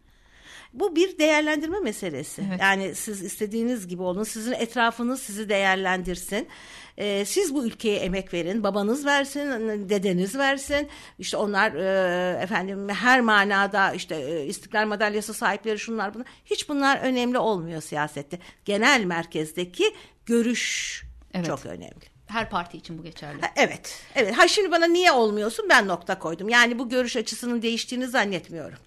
Bu bir değerlendirme meselesi. Evet. Yani siz istediğiniz gibi olun. Sizin etrafınız sizi değerlendirsin. Ee, siz bu ülkeye emek verin. Babanız versin, dedeniz versin. İşte onlar e, efendim her manada işte e, İstiklal Madalyası sahipleri şunlar bunlar. Hiç bunlar önemli olmuyor siyasette. Genel merkezdeki görüş evet. çok önemli. Her parti için bu geçerli. Evet. Evet. Ha şimdi bana niye olmuyorsun? Ben nokta koydum. Yani bu görüş açısının değiştiğini zannetmiyorum.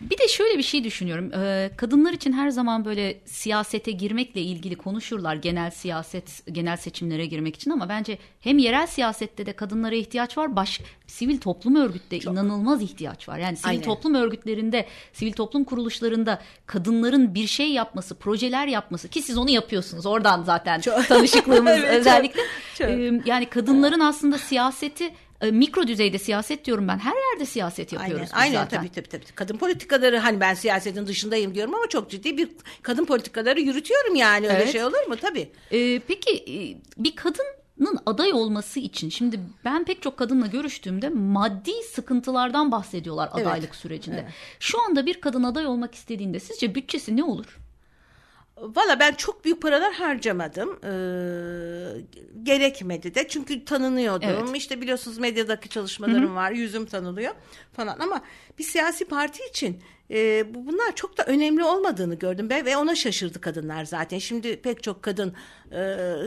Bir de şöyle bir şey düşünüyorum. Ee, kadınlar için her zaman böyle siyasete girmekle ilgili konuşurlar genel siyaset, genel seçimlere girmek için ama bence hem yerel siyasette de kadınlara ihtiyaç var. Baş sivil toplum örgütte Çok. inanılmaz ihtiyaç var. Yani sivil Aynen. toplum örgütlerinde, sivil toplum kuruluşlarında kadınların bir şey yapması, projeler yapması ki siz onu yapıyorsunuz. Oradan zaten Çok. tanışıklığımız (laughs) evet, özellikle. Çok. Ee, yani kadınların aslında siyaseti e, mikro düzeyde siyaset diyorum ben. Her yerde siyaset yapıyoruz aynen, aynen, zaten. Tabii, tabii tabii. Kadın politikaları hani ben siyasetin dışındayım diyorum ama çok ciddi bir kadın politikaları yürütüyorum yani. Öyle evet. şey olur mu? Tabii. Ee, peki e, bir kadının aday olması için şimdi ben pek çok kadınla görüştüğümde maddi sıkıntılardan bahsediyorlar adaylık evet. sürecinde. Evet. Şu anda bir kadın aday olmak istediğinde sizce bütçesi ne olur? Valla ben çok büyük paralar harcamadım. Ee, gerekmedi de. Çünkü tanınıyordum. Evet. İşte biliyorsunuz medyadaki çalışmalarım Hı-hı. var. Yüzüm tanılıyor falan. Ama bir siyasi parti için e, bunlar çok da önemli olmadığını gördüm ben ve ona şaşırdı kadınlar zaten. Şimdi pek çok kadın e,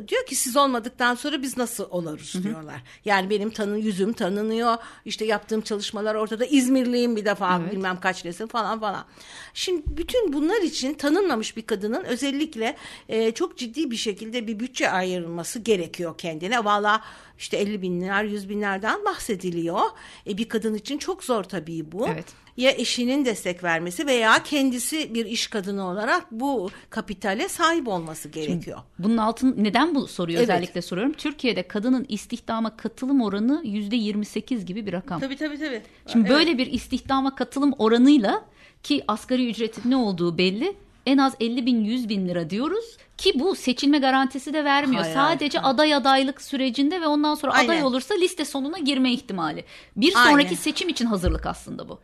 diyor ki siz olmadıktan sonra biz nasıl oluruz Hı-hı. diyorlar. Yani benim tanı yüzüm tanınıyor. İşte yaptığım çalışmalar ortada. İzmirliyim bir defa evet. bilmem kaç nesil falan falan. Şimdi bütün bunlar için tanınmamış bir kadının özellikle e, çok ciddi bir şekilde bir bütçe ayrılması gerekiyor kendine. Valla işte 50 binler, 100 binlerden bahsediliyor. E, bir kadın için çok zor tabii bu. Evet ya eşinin destek vermesi veya kendisi bir iş kadını olarak bu kapitale sahip olması gerekiyor. Şimdi bunun altın neden bu soruyu evet. özellikle soruyorum. Türkiye'de kadının istihdama katılım oranı yüzde 28 gibi bir rakam. Tabii tabii tabii. Şimdi evet. böyle bir istihdama katılım oranıyla ki asgari ücretin ne olduğu belli en az 50 bin 100 bin lira diyoruz ki bu seçilme garantisi de vermiyor. Hayır, Sadece hayır. aday adaylık sürecinde ve ondan sonra Aynen. aday olursa liste sonuna girme ihtimali. Bir sonraki Aynen. seçim için hazırlık aslında bu.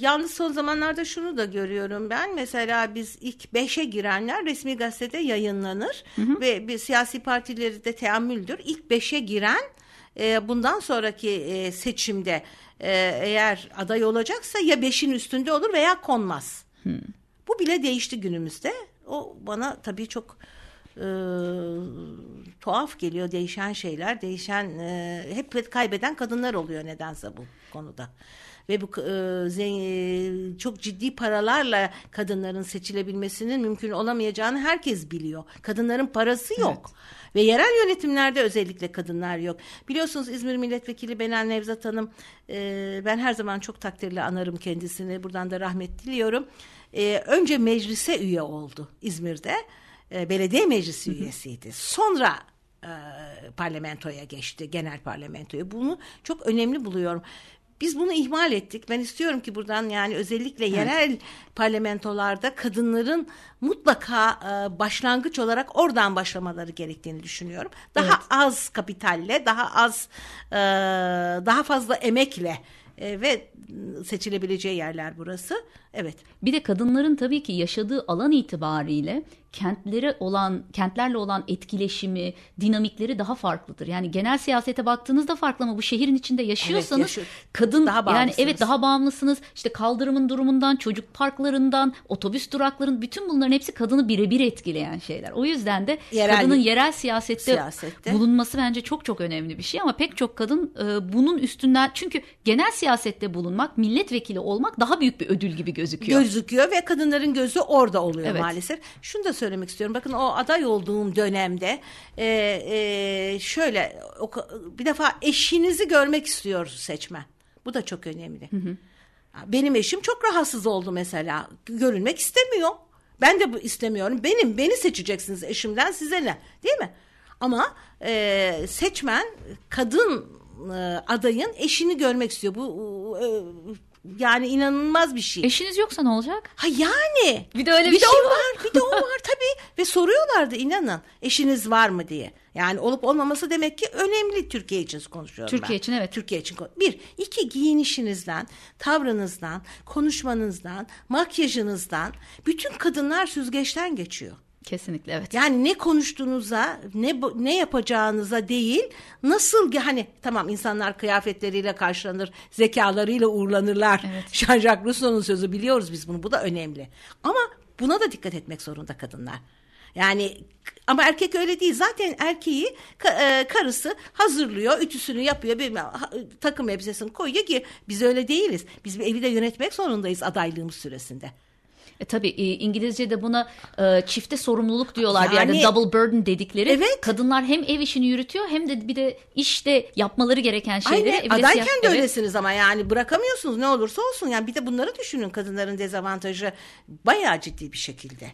Yalnız son zamanlarda şunu da görüyorum ben. Mesela biz ilk beşe girenler resmi gazetede yayınlanır. Hı hı. Ve bir siyasi partileri de teamüldür. İlk beşe giren e, bundan sonraki e, seçimde e, eğer aday olacaksa ya beşin üstünde olur veya konmaz. Hı. Bu bile değişti günümüzde. O bana tabii çok e, tuhaf geliyor değişen şeyler. Değişen e, hep kaybeden kadınlar oluyor nedense bu konuda ve bu e, çok ciddi paralarla kadınların seçilebilmesinin mümkün olamayacağını herkes biliyor. Kadınların parası yok. Evet. Ve yerel yönetimlerde özellikle kadınlar yok. Biliyorsunuz İzmir Milletvekili Benel Nevzat Hanım e, ben her zaman çok takdirle anarım kendisini. Buradan da rahmet diliyorum. E, önce meclise üye oldu İzmir'de. E, belediye meclisi üyesiydi. Sonra e, parlamentoya geçti, genel parlamentoya. Bunu çok önemli buluyorum. Biz bunu ihmal ettik. Ben istiyorum ki buradan yani özellikle yerel evet. parlamentolarda kadınların mutlaka e, başlangıç olarak oradan başlamaları gerektiğini düşünüyorum. Daha evet. az kapitalle, daha az e, daha fazla emekle e, ve seçilebileceği yerler burası. Evet. Bir de kadınların tabii ki yaşadığı alan itibariyle kentlere olan kentlerle olan etkileşimi, dinamikleri daha farklıdır. Yani genel siyasete baktığınızda farklı ama bu şehrin içinde yaşıyorsanız evet, kadın daha yani evet daha bağımlısınız. İşte kaldırımın durumundan, çocuk parklarından, otobüs durakların bütün bunların hepsi kadını birebir etkileyen şeyler. O yüzden de yerel, kadının yerel siyasette, siyasette bulunması bence çok çok önemli bir şey ama pek çok kadın e, bunun üstünden çünkü genel siyasette bulunmak, milletvekili olmak daha büyük bir ödül gibi gözüküyor. Gözüküyor ve kadınların gözü orada oluyor evet. maalesef. Şunu da söylemek istiyorum. Bakın o aday olduğum dönemde e, e, şöyle o, bir defa eşinizi görmek istiyor seçmen. Bu da çok önemli. Hı hı. Benim eşim çok rahatsız oldu mesela. Görünmek istemiyor. Ben de bu istemiyorum. Benim beni seçeceksiniz eşimden size ne? Değil mi? Ama e, seçmen kadın e, adayın eşini görmek istiyor. Bu e, yani inanılmaz bir şey. Eşiniz yoksa ne olacak? Ha yani. Bir de öyle bir, bir şey de o var. var. Bir de o var tabii. Ve soruyorlardı inanın. Eşiniz var mı diye. Yani olup olmaması demek ki önemli Türkiye için konuşuyorum Türkiye ben. için evet. Türkiye için. Bir. iki giyinişinizden, tavrınızdan, konuşmanızdan, makyajınızdan bütün kadınlar süzgeçten geçiyor. Kesinlikle evet. Yani ne konuştuğunuza, ne ne yapacağınıza değil, nasıl hani tamam insanlar kıyafetleriyle karşılanır, zekalarıyla uğurlanırlar. Evet. (laughs) Jean-Jacques Rousseau'nun sözü biliyoruz biz bunu. Bu da önemli. Ama buna da dikkat etmek zorunda kadınlar. Yani ama erkek öyle değil. Zaten erkeği e, karısı hazırlıyor, ütüsünü yapıyor, bir takım elbisesini koyuyor ki biz öyle değiliz. Biz bir evi de yönetmek zorundayız adaylığımız süresinde. E, tabii e, İngilizce'de buna e, çifte sorumluluk diyorlar Yani- bir yerde double burden dedikleri. Evet. Kadınlar hem ev işini yürütüyor hem de bir de işte yapmaları gereken şeyleri Aynen adayken de Evet. öylesiniz ama yani bırakamıyorsunuz ne olursa olsun. Yani bir de bunları düşünün kadınların dezavantajı bayağı ciddi bir şekilde.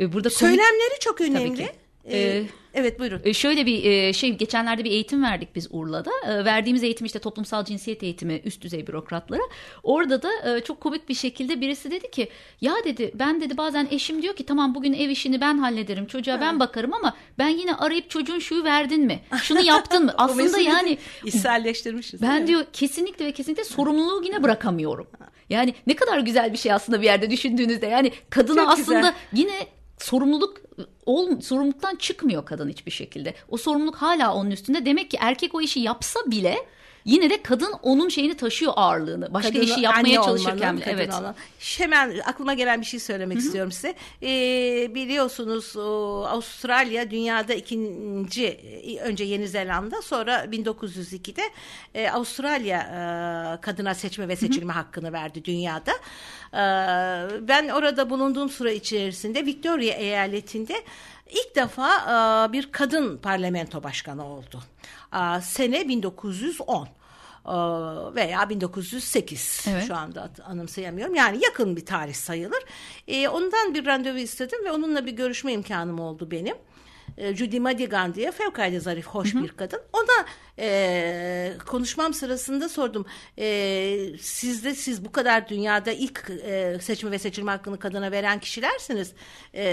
E, Burada komik- Söylemleri çok önemli. ki. Ee, Ee, evet buyurun. E, Şöyle bir e, şey geçenlerde bir eğitim verdik biz Urla'da. E, Verdiğimiz eğitim işte toplumsal cinsiyet eğitimi üst düzey bürokratlara. Orada da e, çok komik bir şekilde birisi dedi ki ya dedi ben dedi bazen eşim diyor ki tamam bugün ev işini ben hallederim çocuğa ben bakarım ama ben yine arayıp çocuğun şuyu verdin mi? Şunu yaptın mı? (laughs) Aslında yani içselleştirmişiz. ben diyor kesinlikle ve kesinlikle sorumluluğu yine bırakamıyorum. Yani ne kadar güzel bir şey aslında bir yerde düşündüğünüzde. Yani kadına Çok aslında güzel. yine sorumluluk ol, sorumluluktan çıkmıyor kadın hiçbir şekilde. O sorumluluk hala onun üstünde. Demek ki erkek o işi yapsa bile yine de kadın onun şeyini taşıyor ağırlığını. Başka Kadın işi yapmaya çalışırken kadın Evet. olan. Hemen aklıma gelen bir şey söylemek istiyorum size. Ee, biliyorsunuz Avustralya dünyada ikinci e, önce Yeni Zelanda sonra 1902'de e, Avustralya e, kadına seçme ve seçilme hakkını verdi dünyada. E, ben orada bulunduğum süre içerisinde Victoria eyaletinde ilk defa bir kadın parlamento başkanı oldu. Sene 1910 e, veya 1908 Evet. şu anda anımsayamıyorum. Yani yakın bir tarih sayılır. E, ondan bir randevu istedim ve onunla bir görüşme imkanım oldu benim. E, Judy Madigan diye fevkalade zarif, hoş bir kadın. Ona e, konuşmam sırasında sordum. E, siz de siz bu kadar dünyada ilk e, seçme ve seçilme hakkını kadına veren kişilersiniz. E,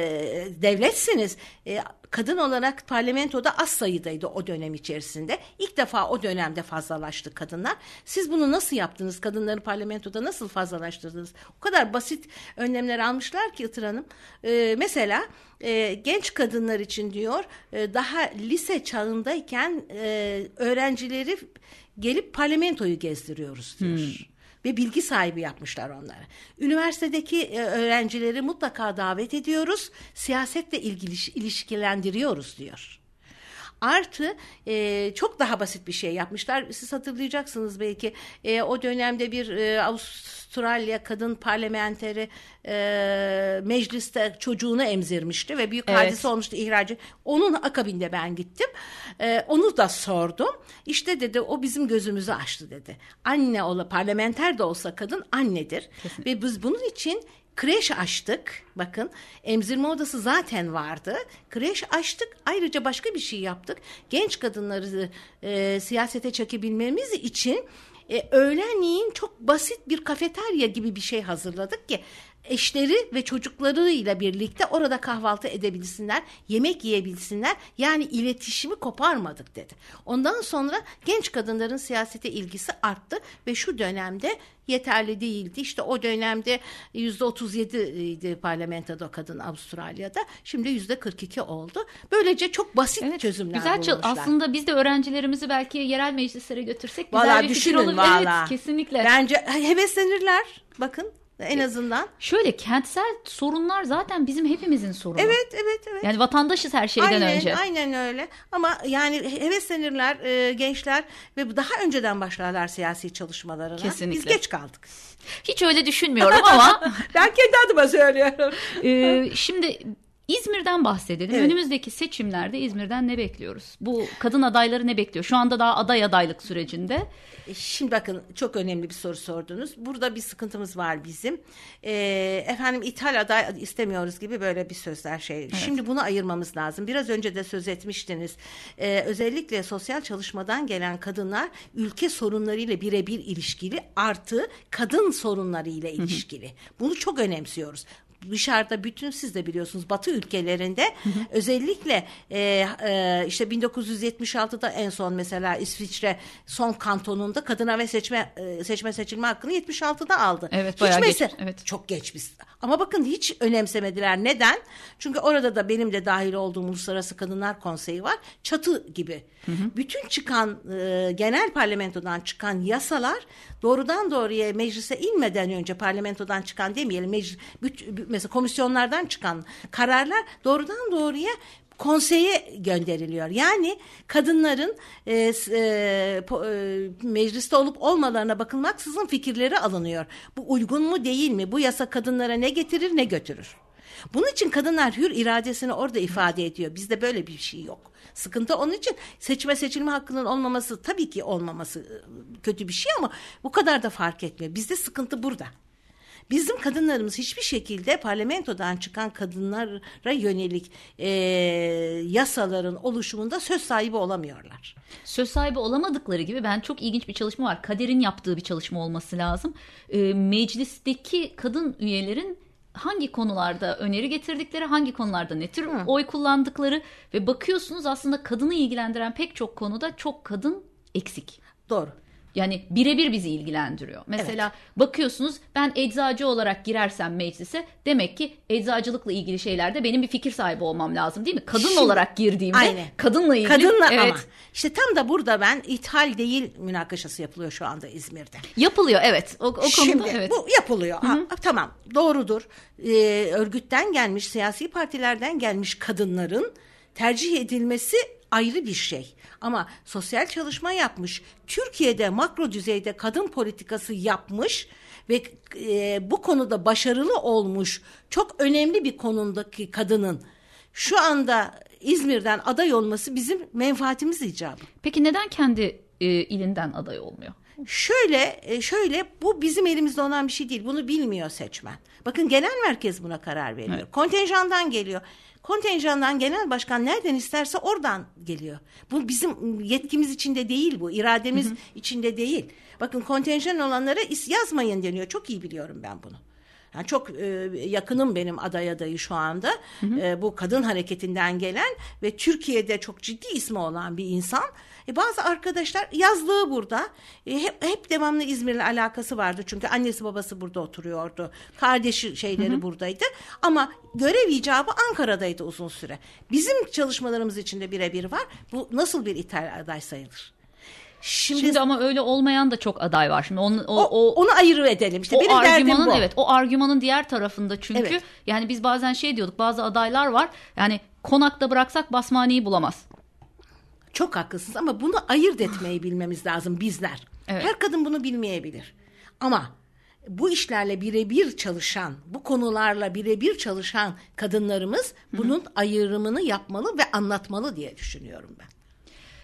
devletsiniz. E, kadın olarak parlamentoda az sayıdaydı o dönem içerisinde. İlk defa o dönemde fazlalaştı kadınlar. Siz bunu nasıl yaptınız? Kadınları parlamentoda nasıl fazlalaştırdınız? O kadar basit önlemler almışlar ki Itır Hanım. Ee, mesela e, genç kadınlar için diyor e, daha lise çağındayken e, öğrencileri gelip parlamentoyu gezdiriyoruz diyor. Ve bilgi sahibi yapmışlar onları. Üniversitedeki e, öğrencileri mutlaka davet ediyoruz. Siyasetle ilgili ilişkilendiriyoruz diyor. Artı e, çok daha basit bir şey yapmışlar. Siz hatırlayacaksınız belki e, o dönemde bir e, Avustralya kadın parlamenteri e, mecliste çocuğunu emzirmişti ve büyük Evet. hadise olmuştu ihracı. Onun akabinde ben gittim. E, onu da sordum. İşte dedi o bizim gözümüzü açtı dedi. Anne ola parlamenter de olsa kadın annedir. Ve biz bunun için Kreş açtık. Bakın emzirme odası zaten vardı. Kreş açtık. Ayrıca başka bir şey yaptık. Genç kadınları e, siyasete çekebilmemiz için e, öğlenleyin çok basit bir kafeterya gibi bir şey hazırladık ki eşleri ve çocuklarıyla birlikte orada kahvaltı edebilsinler, yemek yiyebilsinler. Yani iletişimi koparmadık dedi. Ondan sonra genç kadınların siyasete ilgisi arttı ve şu dönemde yeterli değildi. İşte o dönemde yüzde 37 idi parlamentoda kadın Avustralya'da. Şimdi yüzde 42 oldu. Böylece çok basit Evet, çözümler güzel bulmuşlar. aslında biz de öğrencilerimizi belki yerel meclislere götürsek güzel Valla bir fikir düşünün olur. valla. Evet kesinlikle. Bence heveslenirler. Bakın en azından. Şöyle kentsel sorunlar zaten bizim hepimizin sorunu. Evet evet evet. Yani vatandaşız her şeyden aynen, önce. Aynen öyle. Ama yani heveslenirler e, gençler ve daha önceden başlarlar siyasi çalışmalarına. Kesinlikle. Biz geç kaldık. Hiç öyle düşünmüyorum ama (laughs) ben kendi adıma söylüyorum. e, şimdi İzmir'den bahsedelim. Evet. Önümüzdeki seçimlerde İzmir'den ne bekliyoruz? Bu kadın adayları ne bekliyor? Şu anda daha aday adaylık sürecinde. E, şimdi bakın çok önemli bir soru sordunuz. Burada bir sıkıntımız var bizim. E, efendim ithal aday istemiyoruz gibi böyle bir sözler şey. Evet. Şimdi bunu ayırmamız lazım. Biraz önce de söz etmiştiniz. E, özellikle sosyal çalışmadan gelen kadınlar ülke sorunlarıyla birebir ilişkili artı kadın sorunlarıyla ilişkili. Hı hı. Bunu çok önemsiyoruz dışarıda bütün siz de biliyorsunuz Batı ülkelerinde hı hı. özellikle e, e, işte 1976'da en son mesela İsviçre son kantonunda kadına ve seçme e, seçme seçilme hakkını 76'da aldı. Evet bayağı hiç geç. Evet. Çok geç biz. Ama bakın hiç önemsemediler. Neden? Çünkü orada da benim de dahil olduğum Uluslararası Kadınlar Konseyi var. Çatı gibi. Hı hı. Bütün çıkan e, genel parlamentodan çıkan yasalar doğrudan doğruya meclise inmeden önce parlamentodan çıkan demeyelim meclis, mesela komisyonlardan çıkan kararlar doğrudan doğruya konseye gönderiliyor. Yani kadınların e, e, po, e, mecliste olup olmalarına bakılmaksızın fikirleri alınıyor. Bu uygun mu değil mi? Bu yasa kadınlara ne getirir ne götürür? Bunun için kadınlar hür iradesini orada ifade ediyor. Bizde böyle bir şey yok. Sıkıntı onun için seçme seçilme hakkının olmaması tabii ki olmaması e, kötü bir şey ama bu kadar da fark etmiyor. Bizde sıkıntı burada. Bizim kadınlarımız hiçbir şekilde parlamentodan çıkan kadınlara yönelik e, yasaların oluşumunda söz sahibi olamıyorlar. Söz sahibi olamadıkları gibi ben çok ilginç bir çalışma var. Kader'in yaptığı bir çalışma olması lazım. E, meclisteki kadın üyelerin hangi konularda öneri getirdikleri, hangi konularda ne tür Hı. oy kullandıkları ve bakıyorsunuz aslında kadını ilgilendiren pek çok konuda çok kadın eksik. Doğru. Yani birebir bizi ilgilendiriyor. Mesela evet. bakıyorsunuz ben eczacı olarak girersem meclise demek ki eczacılıkla ilgili şeylerde benim bir fikir sahibi olmam lazım değil mi? Kadın Şimdi, olarak girdiğimde aynen. kadınla ilgili. Kadınla evet. ama işte tam da burada ben ithal değil münakaşası yapılıyor şu anda İzmir'de. Yapılıyor evet. O, o konuda Şimdi, evet. bu yapılıyor. Ha, tamam doğrudur. Ee, örgütten gelmiş siyasi partilerden gelmiş kadınların tercih edilmesi ayrı bir şey. Ama sosyal çalışma yapmış, Türkiye'de makro düzeyde kadın politikası yapmış ve e, bu konuda başarılı olmuş çok önemli bir konumdaki kadının şu anda İzmir'den aday olması bizim menfaatimiz icabı. Peki neden kendi e, ilinden aday olmuyor? Şöyle e, şöyle bu bizim elimizde olan bir şey değil. Bunu bilmiyor seçmen. Bakın genel merkez buna karar veriyor. Evet. Kontenjandan geliyor kontenjandan genel başkan nereden isterse oradan geliyor. Bu bizim yetkimiz içinde değil bu. irademiz hı hı. içinde değil. Bakın kontenjan olanlara yazmayın deniyor. Çok iyi biliyorum ben bunu. Yani çok e, yakınım benim aday adayı şu anda. Hı hı. E, bu kadın hareketinden gelen ve Türkiye'de çok ciddi ismi olan bir insan. E, bazı arkadaşlar yazlığı burada. E, hep, hep devamlı İzmir'le alakası vardı. Çünkü annesi babası burada oturuyordu. Kardeşi şeyleri hı hı. buradaydı. Ama görev icabı Ankara'daydı uzun süre. Bizim çalışmalarımız içinde birebir var. Bu nasıl bir ithal aday sayılır? Şimdi, Şimdi ama öyle olmayan da çok aday var. Şimdi onu, o, o, onu ayrı edelim. İşte o benim argümanın bu. evet o argümanın diğer tarafında çünkü evet. yani biz bazen şey diyorduk bazı adaylar var. Yani konakta bıraksak basmaniyi bulamaz. Çok haklısınız ama bunu ayırt etmeyi bilmemiz lazım bizler. Evet. Her kadın bunu bilmeyebilir. Ama bu işlerle birebir çalışan, bu konularla birebir çalışan kadınlarımız bunun Hı-hı. ayrımını yapmalı ve anlatmalı diye düşünüyorum ben.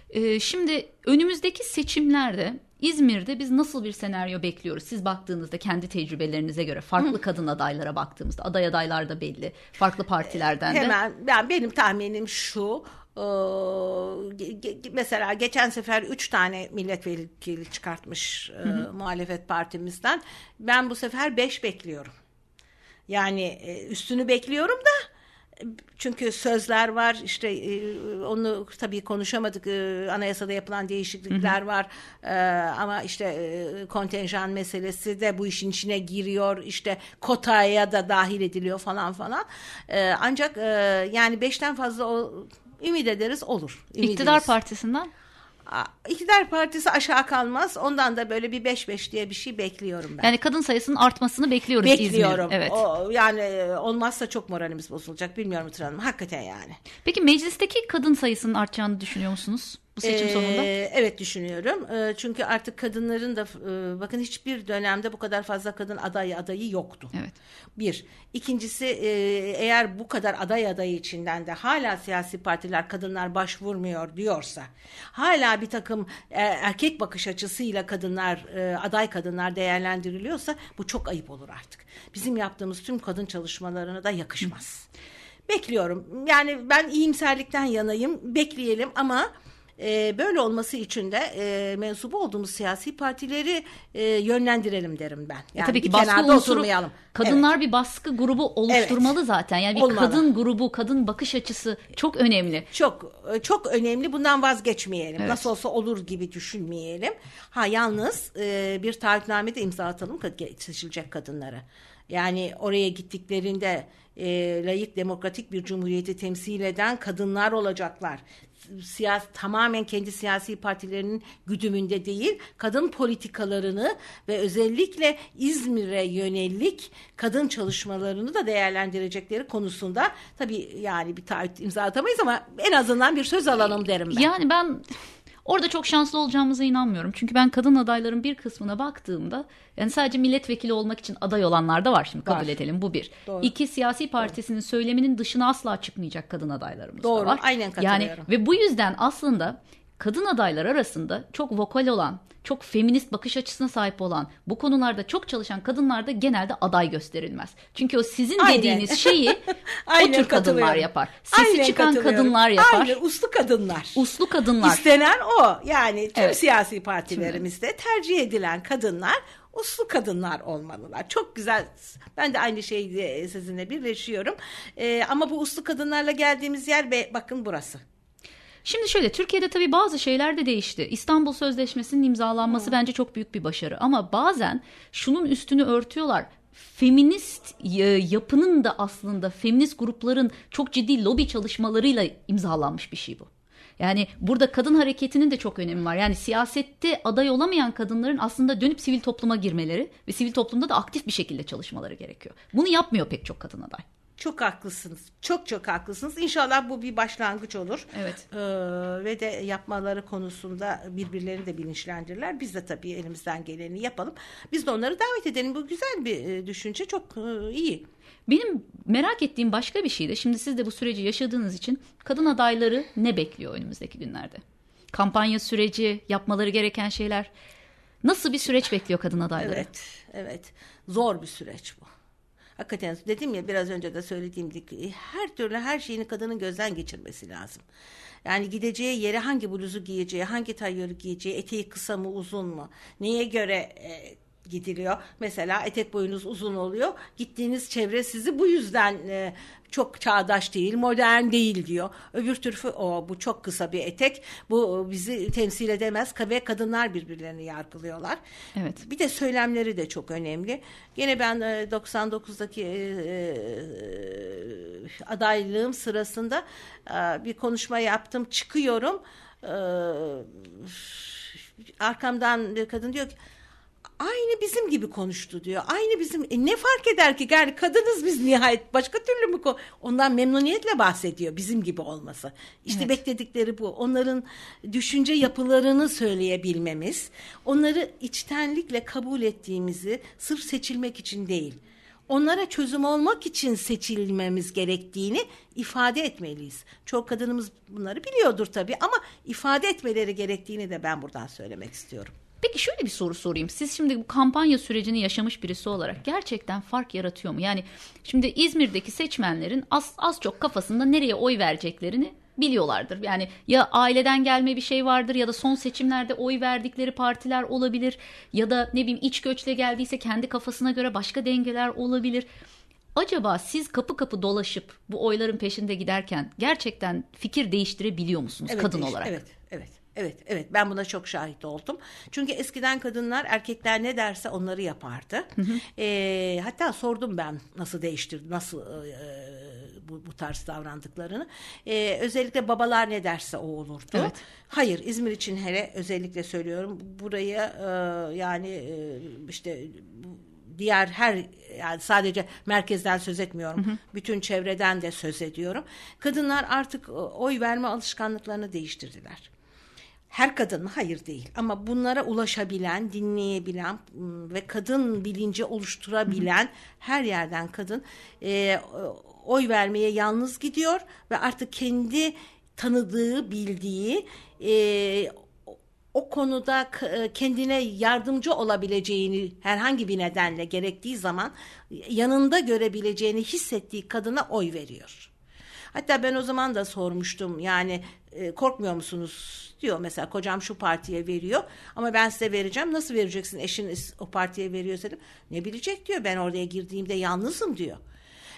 Ee, şimdi önümüzdeki seçimlerde İzmir'de biz nasıl bir senaryo bekliyoruz? Siz baktığınızda kendi tecrübelerinize göre farklı Hı. kadın adaylara baktığımızda aday adaylar da belli. Farklı partilerden de. Hemen ben benim tahminim şu. E, mesela geçen sefer üç tane milletvekili çıkartmış e, muhalefet partimizden. Ben bu sefer beş bekliyorum. Yani e, üstünü bekliyorum da çünkü sözler var işte e, onu tabii konuşamadık anayasada yapılan değişiklikler var e, ama işte kontenjan meselesi de bu işin içine giriyor işte kotaya da dahil ediliyor falan falan ancak yani beşten fazla o, ümit ederiz olur. Ümit İktidar ederiz. partisinden? İktidar Partisi aşağı kalmaz. Ondan da böyle bir beş beş diye bir şey bekliyorum ben. Yani kadın sayısının artmasını bekliyoruz Bekliyorum. İzmir. Evet. O, yani e, olmazsa çok moralimiz bozulacak. Bilmiyorum Hanım. Hakikaten yani. Peki meclisteki kadın sayısının artacağını düşünüyor musunuz? bu seçim ee, sonunda? Evet düşünüyorum. Ee, çünkü artık kadınların da e, bakın hiçbir dönemde bu kadar fazla kadın aday adayı yoktu. Evet. Bir. İkincisi e, eğer bu kadar aday adayı içinden de hala siyasi partiler kadınlar başvurmuyor diyorsa hala bir takım e, erkek bakış açısıyla kadınlar aday kadınlar değerlendiriliyorsa bu çok ayıp olur artık. Bizim yaptığımız tüm kadın çalışmalarına da yakışmaz. Bekliyorum. Yani ben iyimserlikten yanayım. Bekleyelim ama e, böyle olması için de e, mensubu olduğumuz siyasi partileri e, yönlendirelim derim ben. Yani e tabii ki baskı unsuru, oturmayalım. Kadınlar evet. bir baskı grubu oluşturmalı evet. zaten. Yani bir Olmalı. kadın grubu, kadın bakış açısı çok önemli. Çok e, çok önemli. Bundan vazgeçmeyelim. Evet. Nasıl olsa olur gibi düşünmeyelim. Ha yalnız e, bir taahhütname de imza atalım seçilecek kadınlara. Yani oraya gittiklerinde e, layık demokratik bir cumhuriyeti temsil eden kadınlar olacaklar siyasi tamamen kendi siyasi partilerinin güdümünde değil, kadın politikalarını ve özellikle İzmir'e yönelik kadın çalışmalarını da değerlendirecekleri konusunda tabii yani bir taahhüt imza atamayız ama en azından bir söz alalım derim ben. Yani ben Orada çok şanslı olacağımıza inanmıyorum. Çünkü ben kadın adayların bir kısmına baktığımda yani sadece milletvekili olmak için aday olanlar da var şimdi kabul var. edelim bu bir. Doğru. İki siyasi partisinin Doğru. söyleminin dışına asla çıkmayacak kadın adaylarımız Doğru. da var. Aynen katılıyorum. Yani ve bu yüzden aslında kadın adaylar arasında çok vokal olan, çok feminist bakış açısına sahip olan, bu konularda çok çalışan kadınlar da genelde aday gösterilmez. Çünkü o sizin Aynen. dediğiniz şeyi (laughs) o tür kadınlar yapar. Sesi Aynen çıkan kadınlar yapar. Aynen uslu kadınlar. Uslu kadınlar. İstenen o. Yani tüm evet. siyasi partilerimizde tercih edilen kadınlar uslu kadınlar olmalılar. Çok güzel. Ben de aynı şeyi sizinle birleşiyorum. Ee, ama bu uslu kadınlarla geldiğimiz yer ve bakın burası. Şimdi şöyle Türkiye'de tabii bazı şeyler de değişti. İstanbul Sözleşmesi'nin imzalanması hmm. bence çok büyük bir başarı ama bazen şunun üstünü örtüyorlar feminist yapının da aslında feminist grupların çok ciddi lobi çalışmalarıyla imzalanmış bir şey bu. Yani burada kadın hareketinin de çok önemi var. Yani siyasette aday olamayan kadınların aslında dönüp sivil topluma girmeleri ve sivil toplumda da aktif bir şekilde çalışmaları gerekiyor. Bunu yapmıyor pek çok kadın aday. Çok haklısınız. Çok çok haklısınız. İnşallah bu bir başlangıç olur. Evet. Ee, ve de yapmaları konusunda birbirlerini de bilinçlendirirler. Biz de tabii elimizden geleni yapalım. Biz de onları davet edelim. Bu güzel bir e, düşünce. Çok e, iyi. Benim merak ettiğim başka bir şey de şimdi siz de bu süreci yaşadığınız için kadın adayları ne bekliyor önümüzdeki günlerde? Kampanya süreci, yapmaları gereken şeyler. Nasıl bir süreç bekliyor kadın adayları? Evet, evet. Zor bir süreç bu. Hakikaten dedim ya biraz önce de söylediğim gibi her türlü her şeyini kadının gözden geçirmesi lazım. Yani gideceği yere hangi bluzu giyeceği, hangi tayyörü giyeceği, eteği kısa mı uzun mu, neye göre e, gidiliyor. Mesela etek boyunuz uzun oluyor. Gittiğiniz çevre sizi bu yüzden e, çok çağdaş değil, modern değil diyor. Öbür türlü o bu çok kısa bir etek. Bu bizi temsil edemez. Ve kadınlar birbirlerini yargılıyorlar. Evet. Bir de söylemleri de çok önemli. Gene ben e, 99'daki e, e, adaylığım sırasında e, bir konuşma yaptım. Çıkıyorum. E, arkamdan kadın diyor ki aynı bizim gibi konuştu diyor. Aynı bizim e ne fark eder ki yani kadınız biz nihayet başka türlü mü ondan memnuniyetle bahsediyor bizim gibi olması. İşte evet. bekledikleri bu. Onların düşünce yapılarını söyleyebilmemiz, onları içtenlikle kabul ettiğimizi sırf seçilmek için değil onlara çözüm olmak için seçilmemiz gerektiğini ifade etmeliyiz. Çok kadınımız bunları biliyordur tabii ama ifade etmeleri gerektiğini de ben buradan söylemek istiyorum. Peki şöyle bir soru sorayım. Siz şimdi bu kampanya sürecini yaşamış birisi olarak gerçekten fark yaratıyor mu? Yani şimdi İzmir'deki seçmenlerin az, az çok kafasında nereye oy vereceklerini biliyorlardır. Yani ya aileden gelme bir şey vardır ya da son seçimlerde oy verdikleri partiler olabilir ya da ne bileyim iç göçle geldiyse kendi kafasına göre başka dengeler olabilir. Acaba siz kapı kapı dolaşıp bu oyların peşinde giderken gerçekten fikir değiştirebiliyor musunuz evet, kadın değiş- olarak? Evet, evet. Evet, ben buna çok şahit oldum. Çünkü eskiden kadınlar erkekler ne derse onları yapardı. Hı hı. E, hatta sordum ben nasıl değiştirdi, nasıl e, bu, bu tarz davrandıklarını. E, özellikle babalar ne derse o olurdu. Evet. Hayır, İzmir için hele özellikle söylüyorum. Buraya e, yani e, işte diğer her yani sadece merkezden söz etmiyorum. Hı hı. Bütün çevreden de söz ediyorum. Kadınlar artık oy verme alışkanlıklarını değiştirdiler. Her kadın? Hayır değil. Ama bunlara ulaşabilen, dinleyebilen ve kadın bilinci oluşturabilen her yerden kadın e, oy vermeye yalnız gidiyor ve artık kendi tanıdığı, bildiği e, o konuda kendine yardımcı olabileceğini herhangi bir nedenle gerektiği zaman yanında görebileceğini hissettiği kadına oy veriyor. Hatta ben o zaman da sormuştum yani e, korkmuyor musunuz diyor mesela kocam şu partiye veriyor ama ben size vereceğim nasıl vereceksin eşiniz o partiye veriyor dedim ne bilecek diyor ben oraya girdiğimde yalnızım diyor.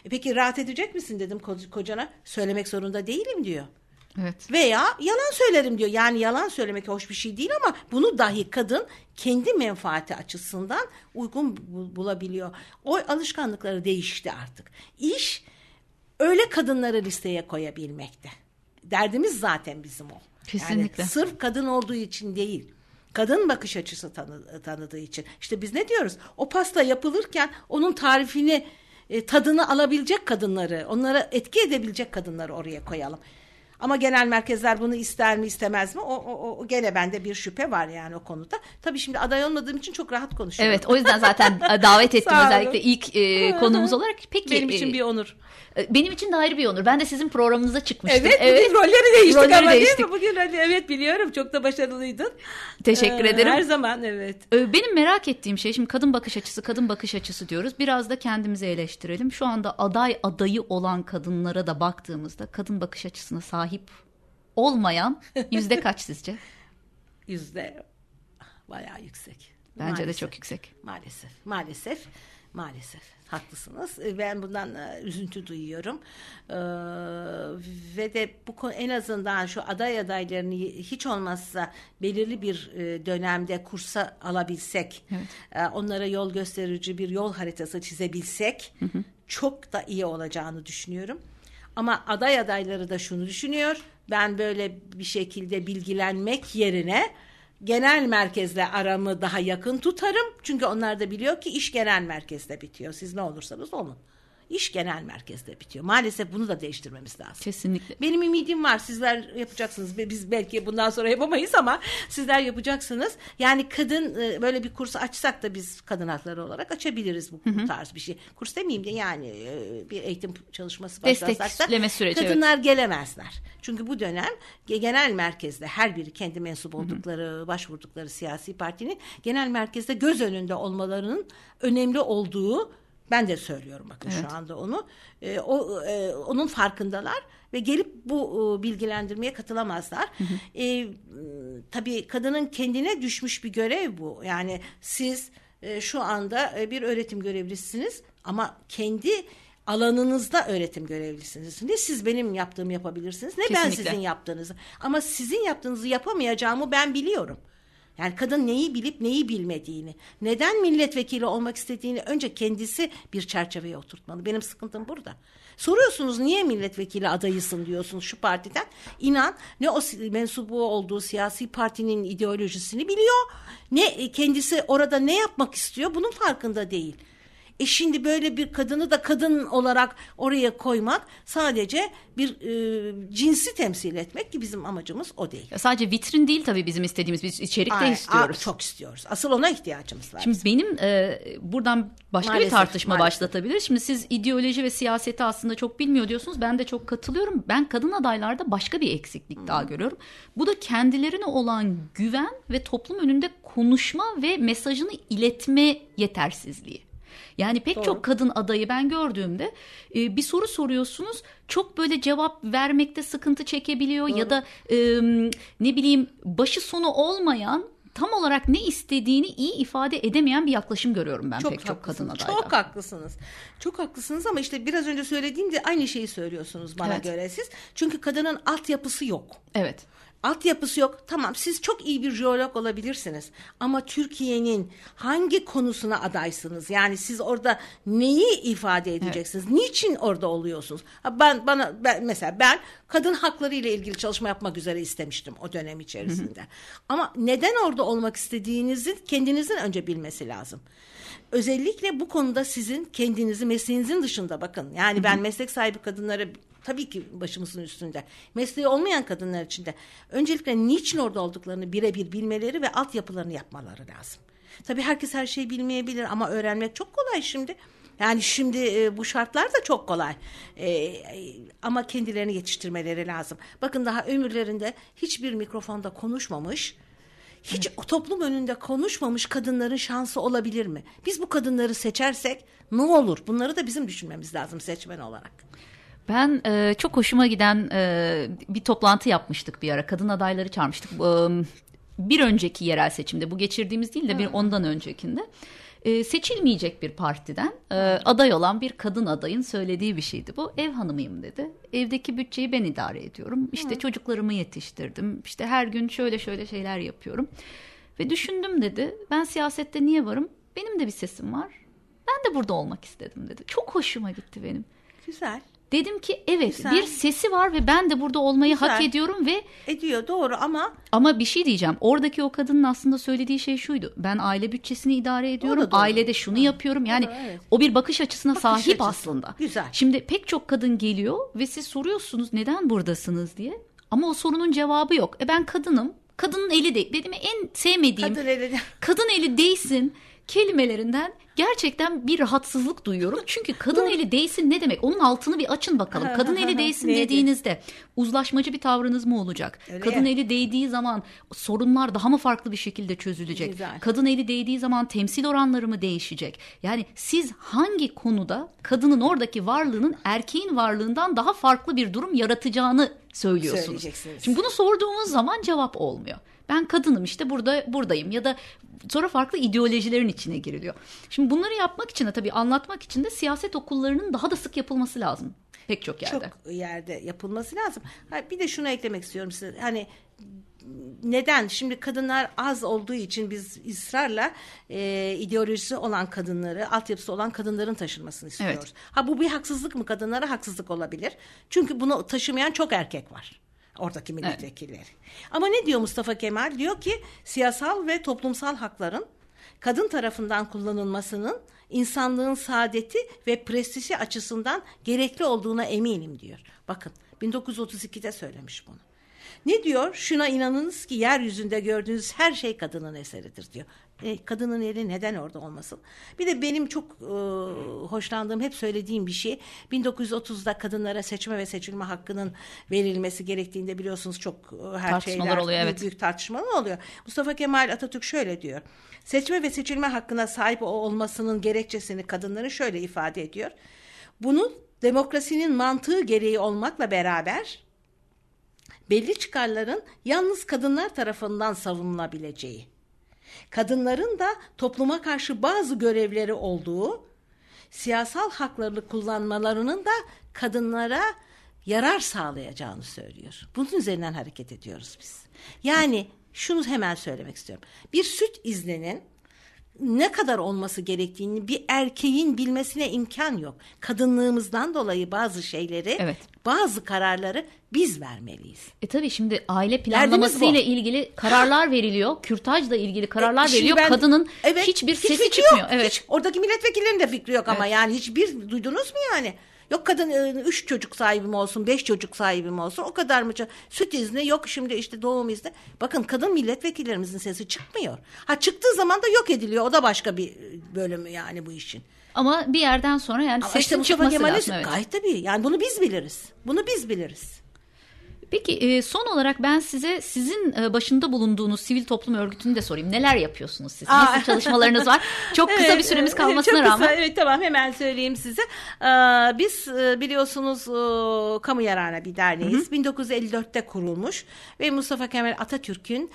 E peki rahat edecek misin dedim kocana söylemek zorunda değilim diyor. Evet. Veya yalan söylerim diyor. Yani yalan söylemek hoş bir şey değil ama bunu dahi kadın kendi menfaati açısından uygun bulabiliyor. O alışkanlıkları değişti artık. İş öyle kadınları listeye koyabilmekte. Derdimiz zaten bizim o. Kesinlikle. Yani sırf kadın olduğu için değil. Kadın bakış açısı tanı, tanıdığı için. İşte biz ne diyoruz? O pasta yapılırken onun tarifini, e, tadını alabilecek kadınları, onlara etki edebilecek kadınları oraya koyalım. Ama genel merkezler bunu ister mi istemez mi? O, o, o gene bende bir şüphe var yani o konuda. Tabii şimdi aday olmadığım için çok rahat konuşuyorum. Evet o yüzden zaten (laughs) davet ettim özellikle ilk e, konuğumuz olarak. Peki benim için e, bir onur. E, benim için de ayrı bir onur. Ben de sizin programınıza çıkmıştım. Evet, evet. bugün rolleri değiştik rolleri ama değiştik. değil mi? Bugün hani evet biliyorum çok da başarılıydın. Teşekkür ee, ederim. Her zaman evet. E, benim merak ettiğim şey şimdi kadın bakış açısı, kadın bakış açısı diyoruz. Biraz da kendimizi eleştirelim. Şu anda aday adayı olan kadınlara da baktığımızda kadın bakış açısına sahip olmayan (laughs) yüzde kaç sizce? Yüzde bayağı yüksek. Bence maalesef. de çok yüksek. Maalesef. Maalesef. Maalesef haklısınız. E, ben bundan e, üzüntü duyuyorum. Ee, ve de bu konu en azından şu aday adaylarını hiç olmazsa belirli bir e, dönemde kursa alabilsek, evet. onlara yol gösterici bir yol haritası çizebilsek hı hı. çok da iyi olacağını düşünüyorum. Ama aday adayları da şunu düşünüyor. Ben böyle bir şekilde bilgilenmek yerine genel merkezle aramı daha yakın tutarım. Çünkü onlar da biliyor ki iş genel merkezde bitiyor. Siz ne olursanız olun. İş genel merkezde bitiyor. Maalesef bunu da değiştirmemiz lazım. Kesinlikle. Benim ümidim var. Sizler yapacaksınız. Biz belki bundan sonra yapamayız ama sizler yapacaksınız. Yani kadın e, böyle bir kursu açsak da biz kadın hakları olarak açabiliriz bu, bu tarz bir şey. Kurs demeyeyim de yani e, bir eğitim çalışması başlasak da süreci, kadınlar evet. gelemezler. Çünkü bu dönem genel merkezde her biri kendi mensup oldukları, hı hı. başvurdukları siyasi partinin genel merkezde göz önünde olmalarının önemli olduğu ben de söylüyorum bakın evet. şu anda onu. E, o e, onun farkındalar ve gelip bu e, bilgilendirmeye katılamazlar. Hı hı. E, tabii kadının kendine düşmüş bir görev bu. Yani siz e, şu anda e, bir öğretim görevlisiniz ama kendi alanınızda öğretim görevlisiniz. Ne siz benim yaptığımı yapabilirsiniz ne Kesinlikle. ben sizin yaptığınızı. Ama sizin yaptığınızı yapamayacağımı ben biliyorum. Yani kadın neyi bilip neyi bilmediğini, neden milletvekili olmak istediğini önce kendisi bir çerçeveye oturtmalı. Benim sıkıntım burada. Soruyorsunuz niye milletvekili adayısın diyorsunuz şu partiden. İnan ne o mensubu olduğu siyasi partinin ideolojisini biliyor, ne kendisi orada ne yapmak istiyor bunun farkında değil. E şimdi böyle bir kadını da kadın olarak oraya koymak sadece bir e, cinsi temsil etmek ki bizim amacımız o değil. Ya sadece vitrin değil tabii bizim istediğimiz biz içerik de istiyoruz. A, çok istiyoruz. Asıl ona ihtiyacımız var. Şimdi benim e, buradan başka maalesef, bir tartışma maalesef. başlatabiliriz. Şimdi siz ideoloji ve siyaseti aslında çok bilmiyor diyorsunuz. Ben de çok katılıyorum. Ben kadın adaylarda başka bir eksiklik hmm. daha görüyorum. Bu da kendilerine olan güven ve toplum önünde konuşma ve mesajını iletme yetersizliği. Yani pek Doğru. çok kadın adayı ben gördüğümde e, bir soru soruyorsunuz çok böyle cevap vermekte sıkıntı çekebiliyor Doğru. ya da e, ne bileyim başı sonu olmayan tam olarak ne istediğini iyi ifade edemeyen bir yaklaşım görüyorum ben çok pek çok kadın adayda. Çok haklısınız. Çok haklısınız ama işte biraz önce söylediğimde aynı şeyi söylüyorsunuz bana evet. göre siz. Çünkü kadının altyapısı yok. Evet altyapısı yok. Tamam siz çok iyi bir jeolog olabilirsiniz. Ama Türkiye'nin hangi konusuna adaysınız? Yani siz orada neyi ifade edeceksiniz? Evet. Niçin orada oluyorsunuz? Ben bana ben, mesela ben kadın hakları ile ilgili çalışma yapmak üzere istemiştim o dönem içerisinde. Hı hı. Ama neden orada olmak istediğinizi kendinizin önce bilmesi lazım özellikle bu konuda sizin kendinizi mesleğinizin dışında bakın. Yani ben meslek sahibi kadınlara tabii ki başımızın üstünde. Mesleği olmayan kadınlar için de öncelikle niçin orada olduklarını birebir bilmeleri ve altyapılarını yapmaları lazım. Tabii herkes her şeyi bilmeyebilir ama öğrenmek çok kolay şimdi. Yani şimdi e, bu şartlar da çok kolay. E, ama kendilerini yetiştirmeleri lazım. Bakın daha ömürlerinde hiçbir mikrofonda konuşmamış, hiç toplum önünde konuşmamış kadınların şansı olabilir mi? Biz bu kadınları seçersek ne olur? Bunları da bizim düşünmemiz lazım seçmen olarak. Ben e, çok hoşuma giden e, bir toplantı yapmıştık bir ara. Kadın adayları çağırmıştık. E, bir önceki yerel seçimde bu geçirdiğimiz değil de bir ondan öncekinde e, seçilmeyecek bir partiden e, aday olan bir kadın adayın söylediği bir şeydi bu. Ev hanımıyım dedi. Evdeki bütçeyi ben idare ediyorum. İşte Hı. çocuklarımı yetiştirdim. İşte her gün şöyle şöyle şeyler yapıyorum. Ve düşündüm dedi. Ben siyasette niye varım? Benim de bir sesim var. Ben de burada olmak istedim dedi. Çok hoşuma gitti benim. Güzel. Dedim ki evet Güzel. bir sesi var ve ben de burada olmayı Güzel. hak ediyorum ve ediyor doğru ama ama bir şey diyeceğim. Oradaki o kadının aslında söylediği şey şuydu. Ben aile bütçesini idare ediyorum. Ailede şunu doğru. yapıyorum. Yani doğru, evet. o bir bakış açısına bakış sahip açısı. aslında. Güzel. Şimdi pek çok kadın geliyor ve siz soruyorsunuz neden buradasınız diye. Ama o sorunun cevabı yok. E ben kadınım. Kadının eli de dedim en sevmediğim. Kadın eli. Kadın eli değsin kelimelerinden gerçekten bir rahatsızlık duyuyorum. Çünkü kadın eli değsin ne demek? Onun altını bir açın bakalım. Kadın eli değsin dediğinizde uzlaşmacı bir tavrınız mı olacak? Öyle kadın ya. eli değdiği zaman sorunlar daha mı farklı bir şekilde çözülecek? Güzel. Kadın eli değdiği zaman temsil oranları mı değişecek? Yani siz hangi konuda kadının oradaki varlığının erkeğin varlığından daha farklı bir durum yaratacağını söylüyorsunuz. Şimdi bunu sorduğumuz zaman cevap olmuyor. Ben kadınım işte burada buradayım ya da sonra farklı ideolojilerin içine giriliyor. Şimdi bunları yapmak için de tabii anlatmak için de siyaset okullarının daha da sık yapılması lazım pek çok yerde. Çok yerde yapılması lazım. Bir de şunu eklemek istiyorum size. Hani neden? Şimdi kadınlar az olduğu için biz ısrarla e, ideolojisi olan kadınları, altyapısı olan kadınların taşınmasını istiyoruz. Evet. Ha bu bir haksızlık mı? Kadınlara haksızlık olabilir. Çünkü bunu taşımayan çok erkek var oradaki milletvekilleri. Evet. Ama ne diyor Mustafa Kemal? Diyor ki siyasal ve toplumsal hakların kadın tarafından kullanılmasının insanlığın saadeti ve prestiji açısından gerekli olduğuna eminim diyor. Bakın 1932'de söylemiş bunu. Ne diyor? Şuna inanınız ki yeryüzünde gördüğünüz her şey kadının eseridir diyor. E, kadının eli neden orada olmasın? Bir de benim çok e, hoşlandığım, hep söylediğim bir şey 1930'da kadınlara seçme ve seçilme hakkının verilmesi gerektiğinde biliyorsunuz çok e, her tartışmalar şeyler oluyor, evet. büyük tartışmalar oluyor. Mustafa Kemal Atatürk şöyle diyor. Seçme ve seçilme hakkına sahip olmasının gerekçesini kadınların şöyle ifade ediyor. Bunun demokrasinin mantığı gereği olmakla beraber belli çıkarların yalnız kadınlar tarafından savunulabileceği kadınların da topluma karşı bazı görevleri olduğu, siyasal haklarını kullanmalarının da kadınlara yarar sağlayacağını söylüyor. Bunun üzerinden hareket ediyoruz biz. Yani şunu hemen söylemek istiyorum. Bir süt izninin ne kadar olması gerektiğini bir erkeğin bilmesine imkan yok. Kadınlığımızdan dolayı bazı şeyleri, evet. bazı kararları biz vermeliyiz. E tabii şimdi aile planlaması ile ilgili kararlar veriliyor. Kürtajla ilgili kararlar e, veriliyor. Ben, Kadının evet, hiçbir hiç sesi çıkmıyor. Yok. Evet. Hiç, oradaki milletvekillerinin de fikri yok evet. ama yani hiçbir duydunuz mu yani? Yok kadın e, üç çocuk sahibi mi olsun, beş çocuk sahibi mi olsun o kadar mı? Süt izni yok şimdi işte doğum izni. Bakın kadın milletvekillerimizin sesi çıkmıyor. Ha çıktığı zaman da yok ediliyor. O da başka bir bölümü yani bu işin. Ama bir yerden sonra yani sesin işte çıkması lazım. Evet. Gayet tabii yani bunu biz biliriz. Bunu biz biliriz. Peki e, son olarak ben size sizin e, başında bulunduğunuz sivil toplum örgütünü de sorayım. Neler yapıyorsunuz siz? Aa. Nasıl çalışmalarınız var? Çok kısa evet, bir süremiz kalmasına çok rağmen. Kısa, evet tamam hemen söyleyeyim size. Biz e, biliyorsunuz kamu yararına bir derneğiz. Hı hı. 1954'te kurulmuş ve Mustafa Kemal Atatürk'ün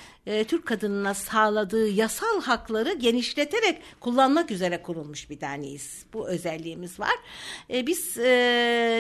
Türk kadınına sağladığı yasal hakları genişleterek kullanmak üzere kurulmuş bir derneğiz. Bu özelliğimiz var. Biz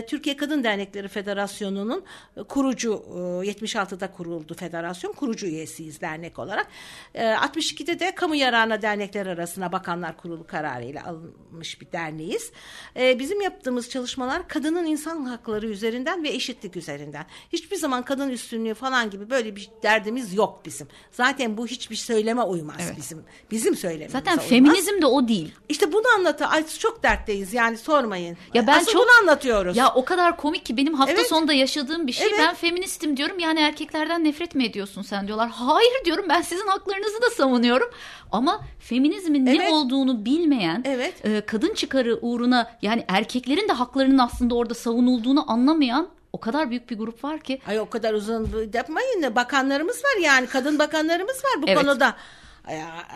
Türkiye Kadın Dernekleri Federasyonu'nun kurucu 76'da kuruldu federasyon. Kurucu üyesiyiz dernek olarak. E, 62'de de kamu yararına dernekler arasına bakanlar kurulu kararıyla alınmış bir derneğiz. E, bizim yaptığımız çalışmalar kadının insan hakları üzerinden ve eşitlik üzerinden. Hiçbir zaman kadın üstünlüğü falan gibi böyle bir derdimiz yok bizim. Zaten bu hiçbir söyleme uymaz evet. bizim. Bizim söylememize Zaten uymaz. feminizm de o değil. İşte bunu anlatıyor. Ay çok dertteyiz yani sormayın. Ya ben Asıl çok bunu anlatıyoruz. Ya o kadar komik ki benim hafta Evet. sonunda yaşadığım bir şey. Evet. Ben feministim diyorum. Yani erkeklerden nefret mi ediyorsun sen diyorlar. Hayır diyorum. Ben sizin haklarınızı da savunuyorum. Ama feminizmin ne Evet. olduğunu bilmeyen, Evet. e, kadın çıkarı uğruna yani erkeklerin de haklarının aslında orada savunulduğunu anlamayan o kadar büyük bir grup var ki. Ay o kadar uzun yapmayın. Bakanlarımız var yani kadın bakanlarımız var bu Evet. konuda. Ya,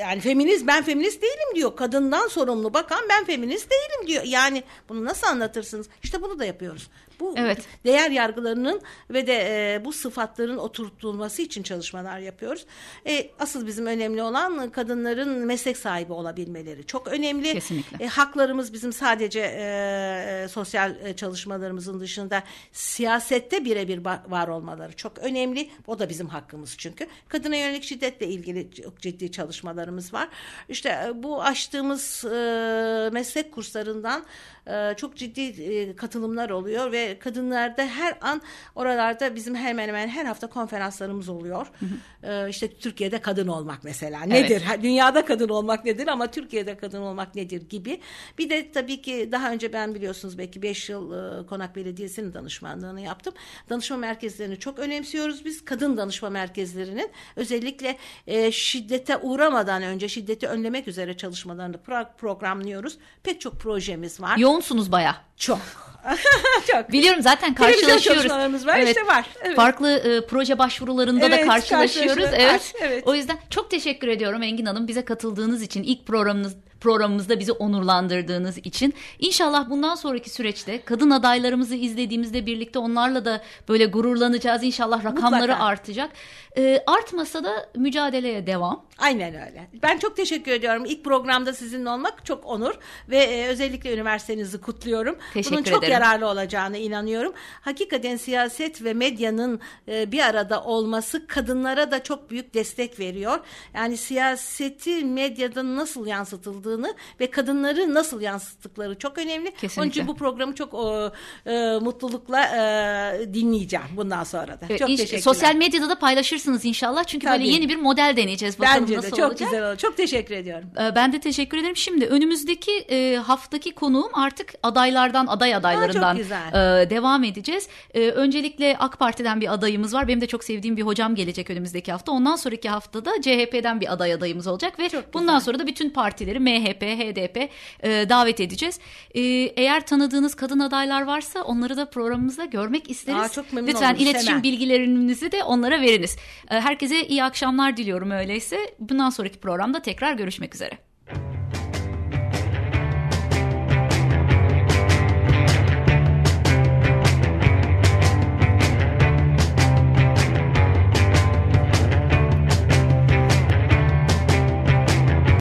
Yani feminist ben feminist değilim diyor. Kadından sorumlu bakan ben feminist değilim diyor. Yani bunu nasıl anlatırsınız? İşte bunu da yapıyoruz. Bu Evet. değer yargılarının ve de e, bu sıfatların oturtulması için çalışmalar yapıyoruz. E, asıl bizim önemli olan kadınların meslek sahibi olabilmeleri. Çok önemli. Kesinlikle. E, haklarımız bizim sadece e, e, sosyal e, çalışmalarımızın dışında siyasette birebir var olmaları çok önemli. O da bizim hakkımız çünkü. Kadına yönelik şiddetle ilgili çok ciddi çalışmalarımız var. İşte e, bu açtığımız e, meslek kurslarından e, çok ciddi e, katılımlar oluyor ve kadınlarda her an oralarda bizim hemen hemen her hafta konferanslarımız oluyor. E, işte Türkiye'de kadın olmak mesela Evet. nedir? Ha, Dünyada kadın olmak nedir ama Türkiye'de kadın olmak nedir gibi. Bir de tabii ki daha önce ben biliyorsunuz belki 5 yıl e, Konak Belediyesi'nin danışmanlığını yaptım. Danışma merkezlerini çok önemsiyoruz biz. Kadın danışma merkezlerinin özellikle e, şiddete uğramadan önce şiddeti önlemek üzere çalışmalarını pro- programlıyoruz. Pek çok projemiz var. Yoğunsunuz baya. Çok. (laughs) çok. Biliyorum zaten Televizyon karşılaşıyoruz. çalışmalarımız var, işte var. Evet. Farklı e, proje başvurularında da Evet, karşılaşıyoruz. Evet. Evet. O yüzden çok teşekkür ediyorum Engin Hanım bize katıldığınız için ilk programımız programımızda bizi onurlandırdığınız için. İnşallah bundan sonraki süreçte kadın adaylarımızı izlediğimizde birlikte onlarla da böyle gururlanacağız. İnşallah rakamları Mutlaka. artacak. E, artmasa da mücadeleye devam. Aynen öyle. Ben çok teşekkür ediyorum. İlk programda sizinle olmak çok onur ve e, özellikle üniversitenizi kutluyorum. Teşekkür Bunun çok ederim. yararlı olacağına inanıyorum. Hakikaten siyaset ve medyanın e, bir arada olması kadınlara da çok büyük destek veriyor. Yani siyaseti medyada nasıl yansıtıldığını ve kadınları nasıl yansıttıkları çok önemli. Kesinlikle. Onun için bu programı çok o, e, mutlulukla e, dinleyeceğim bundan sonra da. Evet, çok teşekkürler. Sosyal medyada da paylaşırsınız inşallah. Çünkü böyle Tabii. yeni bir model deneyeceğiz. Bakalım Bence de nasıl çok olacak. güzel oldu. Çok teşekkür ediyorum. Ee, Ben de teşekkür ederim. Şimdi önümüzdeki e, haftaki konuğum artık adaylardan, aday adaylarından güzel. e, devam edeceğiz. E, öncelikle AK Parti'den bir adayımız var. Benim de çok sevdiğim bir hocam gelecek önümüzdeki hafta. Ondan sonraki haftada CHP'den bir aday adayımız olacak ve Çok bundan güzel. sonra da bütün partileri MHP, HDP e, davet edeceğiz. E, eğer tanıdığınız kadın adaylar varsa onları da programımızda görmek isteriz. Aa, çok memnun Lütfen oluruz, iletişim hemen. bilgilerinizi de onlara veriniz. E, herkese iyi akşamlar diliyorum öyleyse. Bundan sonraki programda tekrar görüşmek üzere.